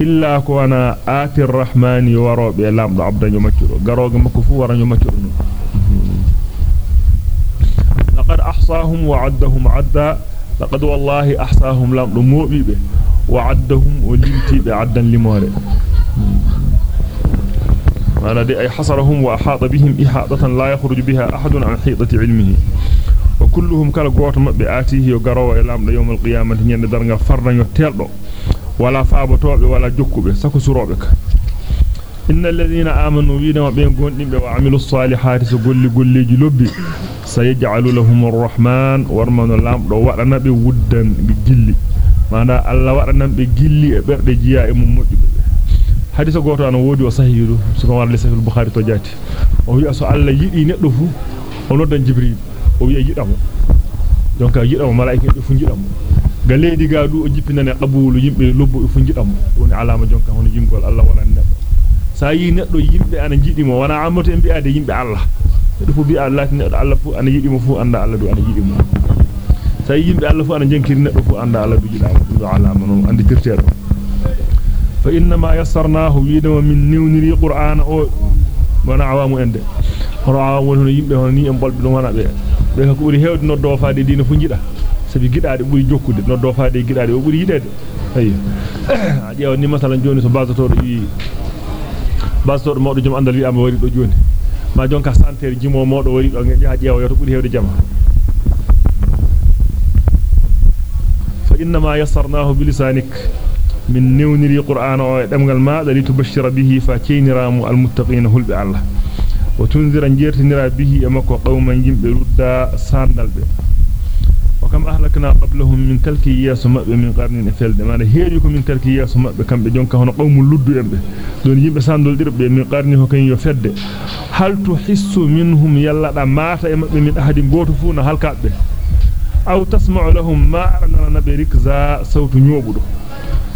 illa ko wana ati arrahmani warobe lamdo abdanyo maccuro garoge makko fu waranyo maccuro لقد أحصاهم وعدهم عدا لقد والله وكلهم كلا قوت بآتيه يقروا إلام يوم القيامة يندرن فرنا يتلو ولا فابطوب ولا جكوب سكو سروبك إن الذين آمنوا بنا وبين قوندين وعملوا الصالحات سقل قل جلوبي سيجعل لهم الرحمن ورمان اللام دو وعنا بودا بجلي معنى الله وعنا بجلي برد جياء ممجب حديث قوتو أنا وودي وصحيحه سكو وارد لسفي البخاري تجاتي وهي أسو الله يئي ندفو ونودن جبريل وهي يئدامو donc yidamo malaika fu jidamo ga leedi ga du o jippinane qabulu yimbe lobbu fu jidamo woni alama jonka hono jingol Allah wala neddo sa yi neddo yimbe ana jidimo wana amatu en bi'ade yimbe Allah neddo fu bi Allah neddo Allah fu ana yidimo fu anda Allah du ana yidimo sa yi yimbe Allah fu ana jenkiri neddo fu anda Allah du jidamo du alama non andi tirtedo fa inna ma yassarnahu yidama min niwniri qur'ana o wana awamu ende hono awamu hono yimbe hono ni en bolbe dum wana be be ko buri hewde no do faade diina fu jida sabi gidaade buri jokkude no do faade gidaade o buri yidede ayi jeew ni masalan joni so basato do yi basato do mawdo jom andal wi am wari do joni ma jonka santere jimo modo wari do ngel jeew yoto buri hewde jama fa inna ma yassarnahu bilisanik min newniri qur'ana o demgal ma dali tubashshira bihi fa kayniramu almuttaqina hulbi allah e sandalbe wa kam ahlakna qablahum min kalki yasu mabbe min qarnin felde mana heeri ko min kalki yasu mabbe kambe jonka hono qawmul luddu embe don yimbe sandol dirbe min qarni ho kan yo fedde hal tuhissu minhum yallada mata e mabbe min ahadi goto fu na halkaabe aw tasma'u lahum ma arana nabi rikza sawtu nyobudo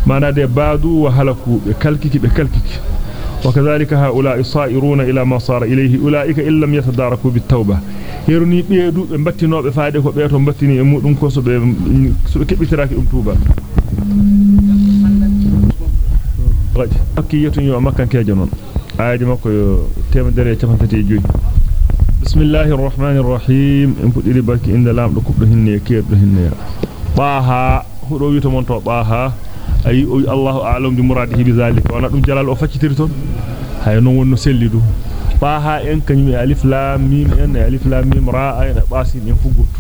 mana de baadu wa halaku be kalkiki be kalkiki وكذلك هؤلاء صائرون إلى ما صار إليه. أولئك إن لم يتداركوا بالتوبة. يرني بيدو بمبتنو بفاده وبيتو مبتني أمودن كوسو بكبتراك أمتوبة مكية يوم مكان كيجنون آية مكو تيم دري تفنتتي جوي. بسم الله الرحمن الرحيم. إن بدي بركي إن لام كيب دهنيا طه هو يتمون طه. Ay Allahu a'lam bi muradihi bi zalika wana dum jalal o faccitiri ton hay non wonno sellidu ba ha en kanyum alif lam mim en alif lam mim ra en basin en fugutu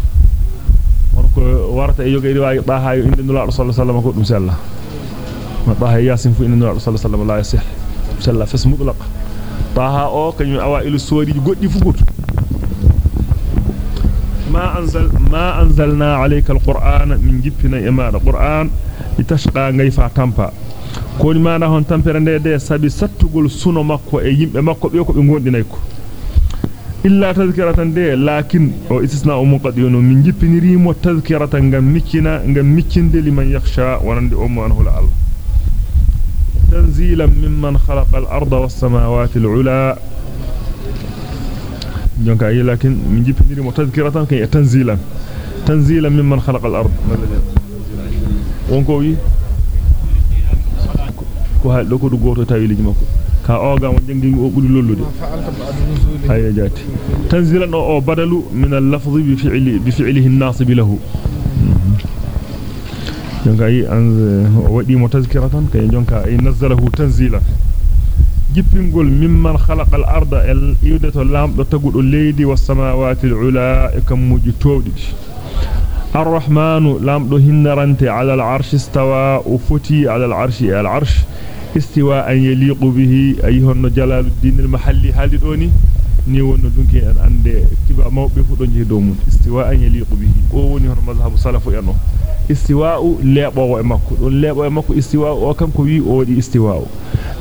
won ko warata e yoga riwaaya ba ha yo inde nula sallallahu alaihi wasallam ko dum sella ma ba ha yasin fu inde nula sallallahu alaihi wasallam la yasih sella fas mutlaq ba ha o kanyum awailu sori goddi fugutu ما أنزل ما أنزلنا عليك القرآن من جبنا إما القرآن litashqa ngay fa tampa koni mana hon tampere nde de sabi sattugol suno makko e yimbe makko be ko be gondinay ko illa tazkiratan de lakin o istisna o munqadiyun min jippiniri mo tazkiratan ngam miccina ngam miccinde liman yakhsha wonande o mo an hula allah tanzilan mimman khalaqa al-arda was-samawati al-ula jonka yi lakin min jippiniri mo tazkiratan kay tanzilan tanzilan mimman khalaqa al-ard wonko wi ko hal do ko du goto tawiliji makko ka oga mo jengi o buri lollude hayya jati tanzilan o badalu min al-lafzi bi fi'li bi fi'lihi an-nasib lahu jonka yi an wadi mo tazkiratan kay jonka ay nazzalahu tanzilan jippingol mimman khalaqa al-arda el yudato lamdo tagudo leydi was samawati al-ula kam muji towdidi الرحمن لام دو هنرنت على العرش استوى وفتي على العرش العرش استواء يليق به ايها جلال الدين المحلي هالي دوني ni wonno dunki en ande kiba mawbe fu don jehi dow mun istiwa an yaliqu bihi o woni hono mazhabu salafu en o istiwa'u lebowo e makko don lebo e makko istiwa'u o kanko wi o wadi istiwa'u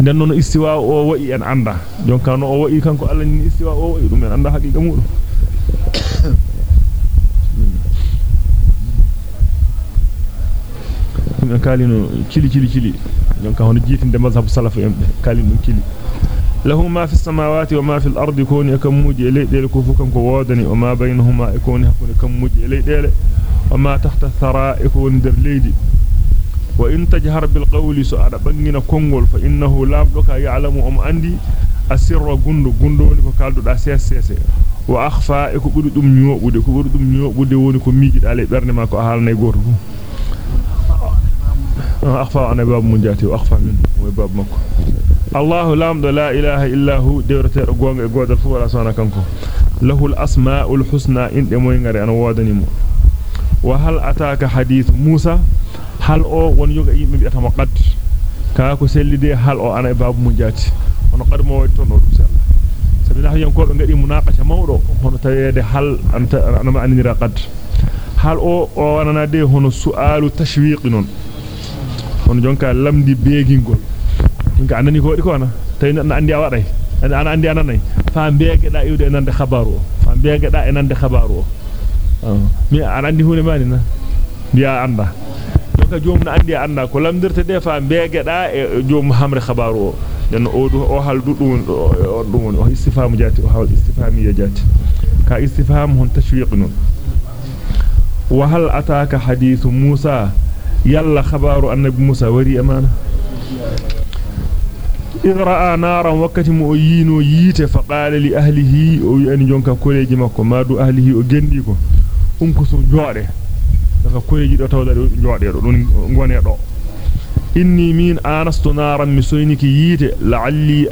den non istiwa'u o wa'i en anda jonka no o wa'i kanko Allah ni istiwa'u o wa'i dum en anda haqiqa mudum en kalino cili cili cili donc hono jitinde mazhab salaf en kalin dum cili lahu ma fi samawati wa ma fi al-ardi kuni kamuji leydele ko fu kanko wodani wa ma baynahuma kuni hakune kamuji leydele wa ma tahta thara ikun der leydi wa in tajhar bil qawli su ada bangina kongol fa innahu labduka ya'lamu um andi asirra gundu gundu woni ko kalduda ses wa akhfa e ko buri dum nyobude ko buri dum nyobude woni ko miiji dale berne ma ko haalnay goto fu ana mun jati wa akhfa min wa bab makko الله لام لا إله إلا هو. دورة رجوع جود الفو ولا سوانا كنكو. له الأسماء الحسنى. إن دموين غير أنا وادني مو. وهل أتاك حديث موسى؟ هل أو ونيوغ إيم بيتام قد كاكو سيلدي هل أو أنا باب منجاتي. أنا قد ما ويتون إن سبيل الله ينكو بنجري مناقشة مورو هنا تيجي هل أنت أنا ما أني قد هل أو أو أنا نادي هنا سؤال تشويق هنا جونكا لمدي بيجينغول nga anani ko wadi ko na tay na andi a waday ana andi ananay fa beege da iwde nande khabaru fa beege da nande khabaru mi ana andi hunde mani na biya anda donc joom na andi anda ko lamdirte de fa beege da e joom hamre khabaru o den o do o hal dudum on dum o istifham jati o hal istifhami jati ka istifham hon tashwiq non wa hal ataka hadithu musa khabaru annabi musa wari amana إذ رأى نارا وقت مؤيينو ييت فقال لأهله أن جونكا كوليجي مكو ما دو أهله أجنديكو أنكسو جواري daga koyeji do tawda do jode do don ngone do inni min anastu naran mi soyniki yite la'alli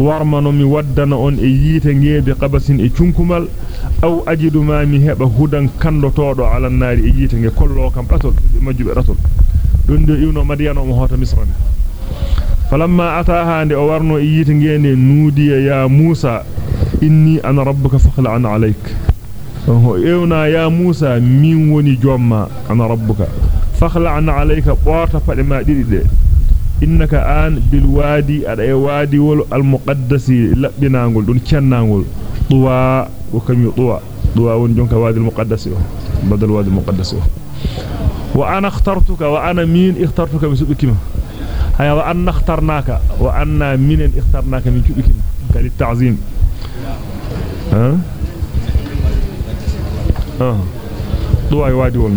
warmano mi waddana on e yite ngebe qabasin e cunkumal aw ajidu ma mi heba hudan kando todo ala nari e yite nge kollo kam ratol majjube ratol don do iwno madiyano mo hota misrane فلما أتاها عند أورنو إيتنجين نودي يا موسى إني أنا ربك فخلع عليك هو إيونا يا موسى مين وني جوما أنا ربك فخلع عليك بورتا فلما ديدي إنك آن بالوادي أدأي وادي المقدس لبنانغول دون كنانغول طوا وكم طوا طوا ونجونك وادي المقدس بدل وادي المقدس وأنا اخترتك وأنا مين اخترتك بسبكما هيا وأن اخترناك وأن من اخترناك من كبك كالتعظيم ها ها دوا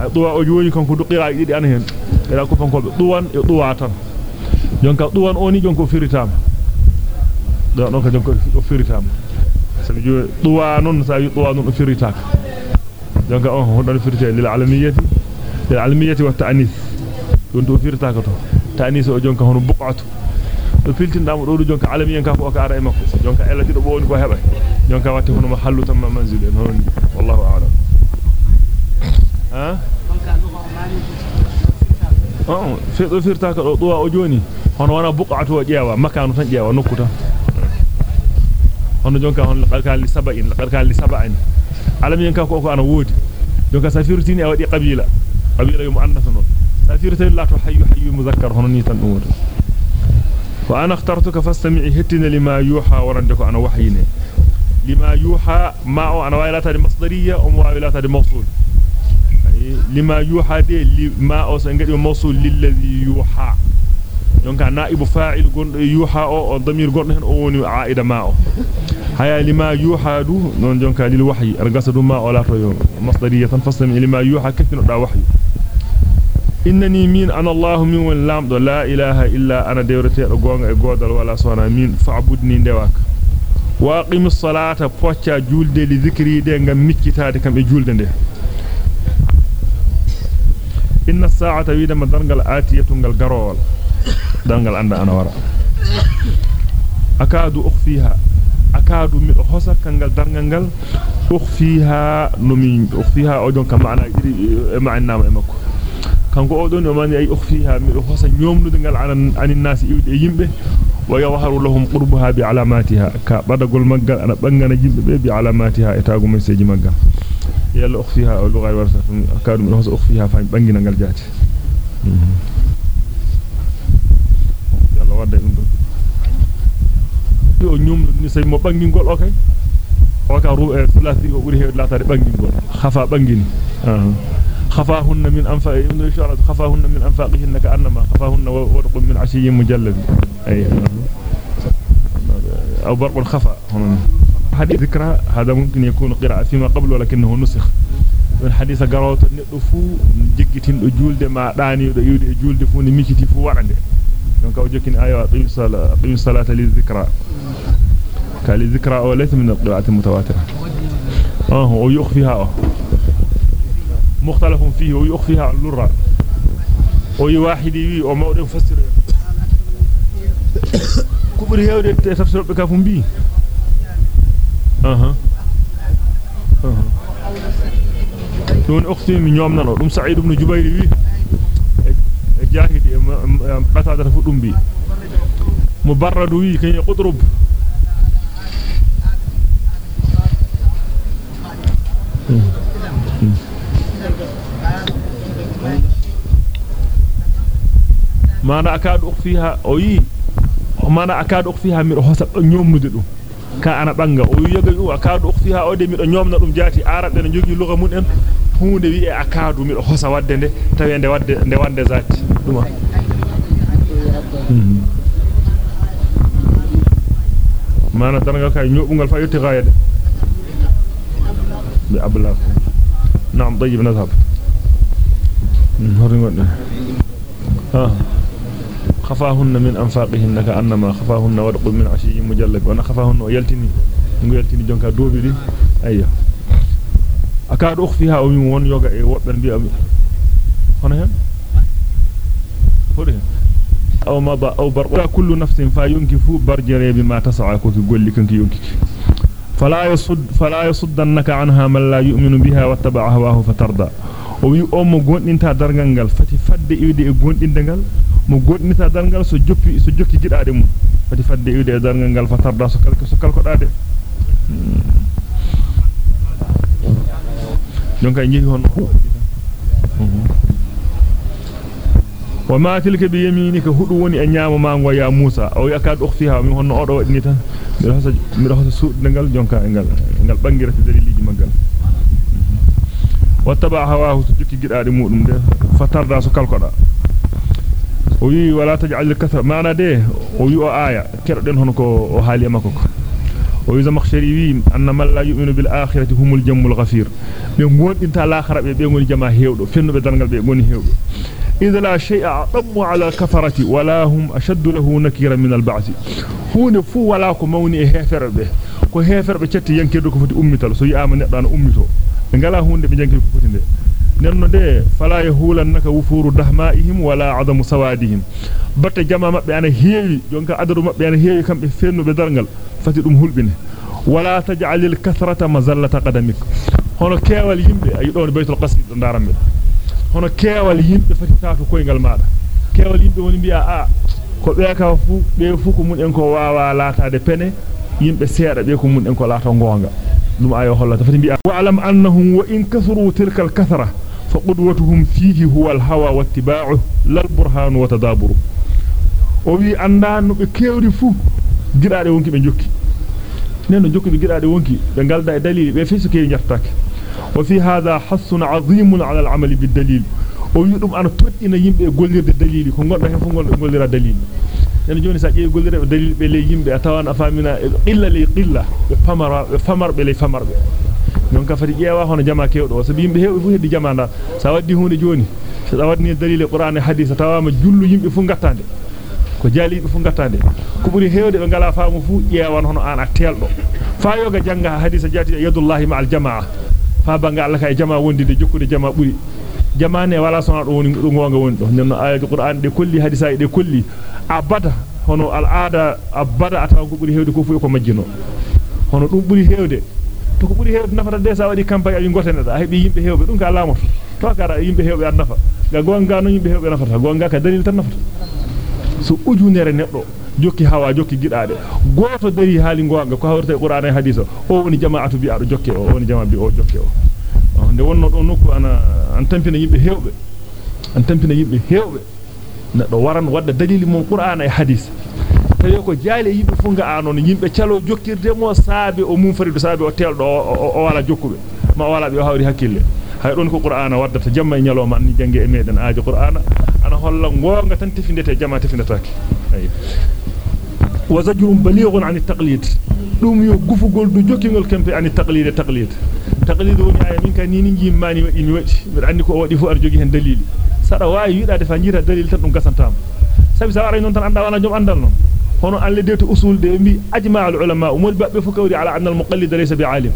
وادي والنون دوا أجوني كان كدو قراء يدي أنا هن إلا كفن كوب دوان دوا تن jonka duwan oni jonko firitam do non ka jonko firitam sabi jo duwa non sa yu duwa non firitaka jonka on hodon firite lil alamiyati lil alamiyati wa ta'nis don do firitaka to ta'nis o jonka hono buqatu do filtindamo do jonka alamiyan ka ko ka ara e makko jonka elati do boni ko heba jonka watti hono mahallu tamma manzil en hono wallahu a'lam ha oh fi do firtaka do duwa o joni hono wana buqatu o jeewa makanu tan jeewa nokkuta hono jonka hon laqad li sab'in laqad li sab'in alamiyan ka ko ko ana wodi jonka safirtini e wadi qabila qabila yum annas non safirtini la to hayyu hayyu muzakkar hono ni tan dum wodi wa ana ikhtartuka fastami' hitina lima yuha warande ko ana wahyine lima yuha ma ana waylata masdariyya o waylata mawsul naibu fa'il gondo yuha o o damir gondo hen o woni aida ma o haya lima yuha du non jonka lil wahyi argasadu ma o lato yo masdariyatan fasami lima yuha kafino da wahyi innani min ana allah min wal lamdo la ilaha illa ana dewrete do gonga e godal wala sona min fa'budni ndewaka wa aqimis salata pocca julde li zikri de ngam mikkitaade kam e julde nde inna as-sa'ata widama dargal atiyatu ngal garowal dangal anda ana wara akadu ukhfiha akadu mi hosa kangal dargal gal ukhfiha no mi ukhfiha o jonka maana didi e maana e makko kanko o don o mani ay ukhfiha mi hosa nyomnude gal anan anin nasi iwde e yimbe wa yawharu lahum qurbaha bi alamatiha ka badagol maggal ana bangana yimbe be bi alamatiha e tagu meseji maggal yalla ukhfiha o lugay warta akadu mi hosa ukhfiha fa bangina gal jati yalla wadda dum do o nyumlu ni sey mo bangingol o kay o ka ru e fulati o buri heewde latade bangingol khafa bangini min anfa ibn isharat khafahunna min anfaqihinna ka annama khafahunna warqun min ashiyyin mujallad ay أو برق الخفاء حديث ذكرى هذا ممكن يكون قراءة فيما قبل ولكنه نسخ. الحديث قرأت ندفو جيكتين جولد ما داني يودي جولد فو ميكيتي فو ورande donc o jokkin ayo aqim sala aqim salata li dhikra قال ذكرى أو ليس من القراءات المتواترة. آه ويخفيها. أه. مختلف فيه ويخفيها اللرة. ويواحد وموضع مفسر. كبر هيودي تفسير بكافم بي. أها. أها. دون أختي من يوم نانو دum سعيد بن جبير وي جاهد قتاده فدum بي. مبرد وي كان قطرب mana akadu ukhfiha o yi mana akadu ukhfiha mi do hosa nyomnude dum ka ana banga o yoga yu akadu ukhfiha o de mi do nyomna dum jati arabe ne jogi luga mun en hunde wi e akadu mi do hosa wadde de tawi nde wadde nde wande zati duma mana darga kay nyobungal fa yotti gaayade bi abla نعم طيب نذهب هرمنا ها خفاهن من أنفاقهن كأنما خفاهن ورق من عشي مجلب وأنا خفاهن ويلتني ngo yaltini jonka doobi di ayya akaado ukhfiha o min won yoga e wobben bi am hono hen hore aw mada aw barqa kullu nafsin fa yunkifu barjare bima tas'a ko golli kanki yonkiki fala yasud fala yasuddannaka anha man la yu'minu biha wattaba'a hawahu fatarda o wi o mo gondinta mo gondinta dargal so joppi so jokki gidaade mum fati fadde iwde dargal gal fatarda so kalko so kalko dade jonka njehi hon. Wa ma tilka bi yaminika hudu woni e nyaama ma ngo ya Musa. O yakad ukhfiha mi honno odo wadni tan mi hosa mi hosa suudangal jonka ngal ngal bangirata daliliji magal wattaba hawahu tukki gidaade mudum de. Fatarda so kalkoda o aya kerden hono ko o haali makko ko o wi zamakhshari wi anna man la yu'minu bil akhirati humul jammul ghafir be gondinta l'akhirah be be ngoni jama hewdo fenno be dangal be ngoni hewdo إذا لا شيء أعظم على الكفرة ولا هم أشد له نكيرا من البعث هون فو ولا كموني هفر به cetti yankedo ko foti ummital so yi'ama neddo an ummito be ngala hunde be janki ko foti de nenno de fala yahulannaka wufuru dahmaihim wala adamu sawadihim batte jama mabbe ana heewi jonka adadu mabbe ana heewi kambe fennu be dargal fati dum hulbine wala taj'alil kathrata mazallata qadamik hono kewal yimbe ay don baytul qasid ndarambe hono kewal yimbe fati taatu koyngal maada kewal yimbe woni bi'a a ko be ka fu be fu ko mun en ko waawa laataade pene yimbe seeda be ko mun en ko laata gonga dum ayo hollata fati bi'a wa'lam annahum wa in kathuru tilka al-kathra fa tadaburu o wi anda no be kewri fu gidaade wonki be jokki neno jokki be gidaade wonki be galda e dalili be fisu ke jartake وفي هذا حث عظيم على العمل بالدليل fu goddo gollira dalili en joni sa jeey gollira be dalil be le yimbe atawan afamina illa li qilla be famara be famar be le famar be non ka fati jeewa hono jama kewdo so yimbe heewi fu heddi jama nda sa waddi hunde joni so wadni dalil qur'an e hadith tawama jullu yimbe fu gattande ko jalibe fu gattande ko buri heewde be ngala faamu fu jeewan hono an a teldo fa yoga janga hadith jati yadullahi ma'al jamaa fa banga Allah kay jama wondide jokkude jama buri jamane wala sona do woni do gonga woni do nenno ayatu qur'an de kolli hadisa de kolli abada hono al aada abada ata ko buri hewde ko fu ko majjino hono dum buri hewde to ko buri hewde nafata de sa wadi campagne ay ngotene da hebi yimbe hewbe dum ka lamoto to kara yimbe hewbe an nafa ga gonga no yimbe hewbe nafata gonga ka dalil tan nafata so ujunere neddo jokki hawa jokki gidaade goto dari haali gonga ko hawrata qur'an e hadisa o woni jama'atu bi ado jokke o woni jama'a bi o jokke o nde wonno do nokku ana an tampina yimbe hewbe an tampina yimbe hewbe neddo waran wadda dalili mon qur'an e hadis tawi ko jaale yimbe fu nga anon yimbe calo jokkirde mo saabe o mum farido saabe o teldo o wala jokkube ma wala be o hawri hakkille hay don ko qur'ana waddata jamma e nyaloma ni jange e meden aaji qur'ana ana holla gonga tan tefindete jama tefindataake ayi وزجر بليغ عن التقليد دوم يو غفugol du jokkingol kempe ani taqlid taqlid taqlid woni ay min kan ni ngi mani wadi mi wadi mi andi ko wadi fu ar jogi hen dalili sada wawi yida defa jira dalil tan dum gasantama sabi sa waray non tan anda wana jom andal non هنا أن لديت أصول دمي أجمع العلماء ومول بفكوري على أن المقلد ليس بعالم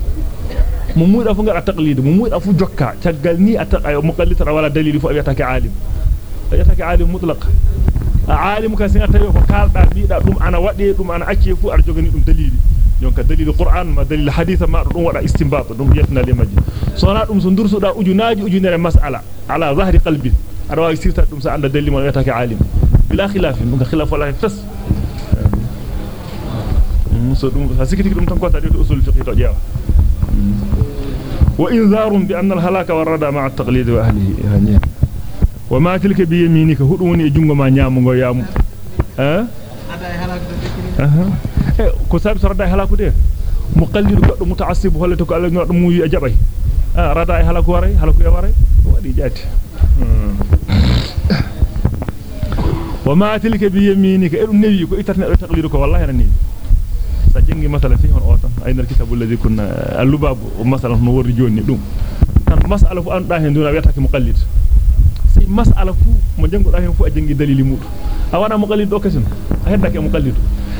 مموت أفنقع التقليد مموت أفو جكا تقلني أتق... مقلد ولا دليل فأبي أتاك عالم أتاك عالم مطلق عالم كان سنة تيوه وقال تعبيد أم أنا وقدي أم أنا أكيف أرجوني أم دليل يونك دليل القرآن ما دليل الحديث ما أم ولا استنباط أم يتنا لمجي صنع أم سندرس دا أجو ناجي أجو نرى مسألة على ظهر قلبي أرواي سيرتا أم سعند دليل ما أتاك عالم بلا خلاف من خلاف ولا فس so dum sa sikiti dum tan ko tadi usul fiqh to jeewa وإنذار بأن الهلاك والردى مع التقليد وأهله وما تلك بيمينك هدوني جنغ ما نيامو يامو ها e halak do dekiri أها ko sabi halaku de muqallid goddo mutaassib hollete ko Allah noddo mu yi jabay ah rada e halaku waray halaku e waray wadi jati وما تلك بيمينك آدم نبي ko do taqlidu ko wallahi nan sa fi hon otan ayna alkitab alladhi kunna al-lubab masala no worri joni dum tan masala fu anda hen duna wiyata ke muqallid sai masala fu mo janguda hen fu a jengi dalili mudu a wana muqallid do kasin a hedda ke muqallid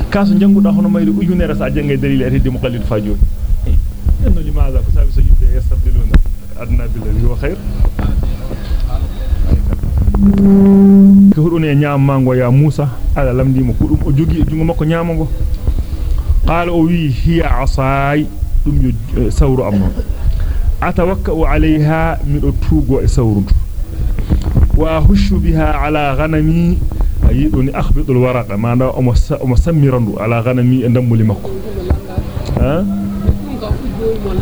kaso janguda hono mayri ujunere sa jengi dalili a heddi muqallid fa joni enno limaza ko hudune nyaamango ya Musa ala lamdimo kudum o jogi jungo makko nyaamango قال وي هي عصاي. دم سورو امون أتوكأ عليها من توغو سورو وأهش بها على غنمي. يدوني أخبط الورق. ما دا ام سميرندو على غنمي مكو ها؟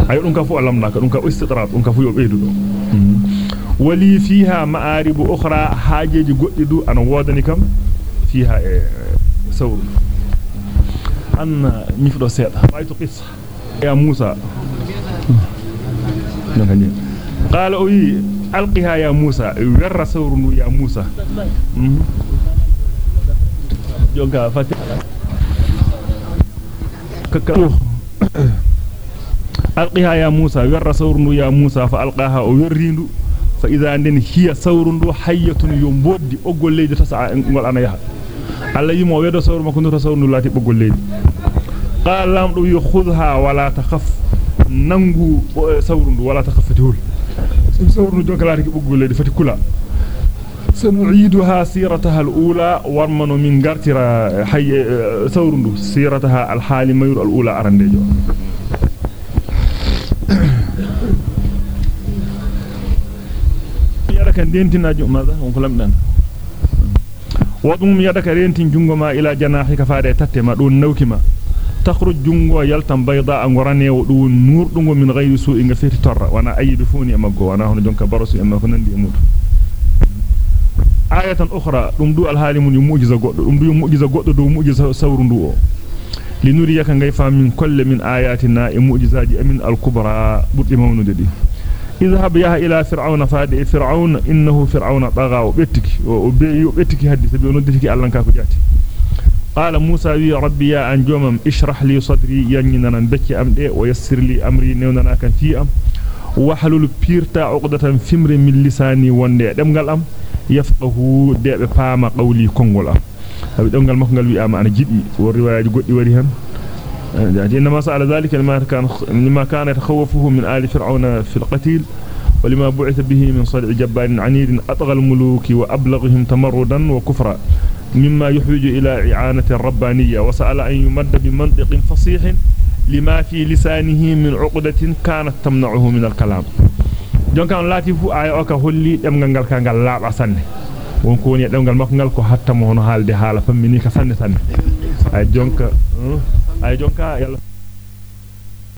ka dum ka istitrat dum ka fu yo beydu do wali fiha ma'arib ukhra haajeji goddidu ana wodani kam fiha أن نفدو سيدا رأيت قصة يا موسى قال أوي ألقها يا موسى ور سور يا موسى جوكا فاتح ألقها يا موسى ور سور يا موسى فألقاها ويريندو فإذا عندن هي سور حية يوم أقول لي تسعى نقول أنا يها alla yimo wedo sawru makko ndota sawru lati bogol leedi qala lamdo wi khudha wala takhaf nangu sawru ndu wala takhafati hul sawru jonka lati bogol leedi fati kula سنعيدها سيرتها الأولى ورمن من غرتر حي سورندو سيرتها الحال مير الأولى أرندجو يا كان دينتنا جو ماذا ونكلم دان wadum yadaka rentin jungo ma ila janahika faade tatte ma don nawkima takhruj jungo yaltam bayda angorane dum nurdungo min ghayri su'i nga feti torra wana ayibe funi e maggo wana hono jonka barosu e makko nandi e mudu ayatan ukhra dum du al halimun mu'jiza goddo dum du mu'jiza goddo do mu'jiza sawru ndu o linuriyaka ngay fam min kolle min ayatina e mu'jizaji amin al kubra buddi mawnude di اذهب يا إلى فرعون فاد فرعون إنه فرعون طغى وبتك وبتك حديث بنودتك الله كاكو جاتي. قال موسى وي ربي يا ان جومم اشرح لي صدري ينينا بكي أم دي ويسر لي أمري نوننا كان في أم. وحلل بيرتا عقدة فمر من لساني وندي. دمغال أم يفقه ديبه فاما قولي كونغول makko ngal wi ama ana jibi wo riwaaji goddi wari hen إنما سأل ذلك لما كان لما كان يتخوفه من آل فرعون في القتيل ولما بعث به من صدع جبار عنيد أطغى الملوك وأبلغهم تمردا وكفرا مما يحوج إلى إعانة الربانية وسأل أن يمد بمنطق فصيح لما في لسانه من عقدة كانت تمنعه من الكلام. جون كان لاتي فو آي أوكا هولي دمغال نgal ka ngal laaba sanne wonko woni demgal makko ngal ko hatta mo hono haalde haala fammini ka sanne sanne ay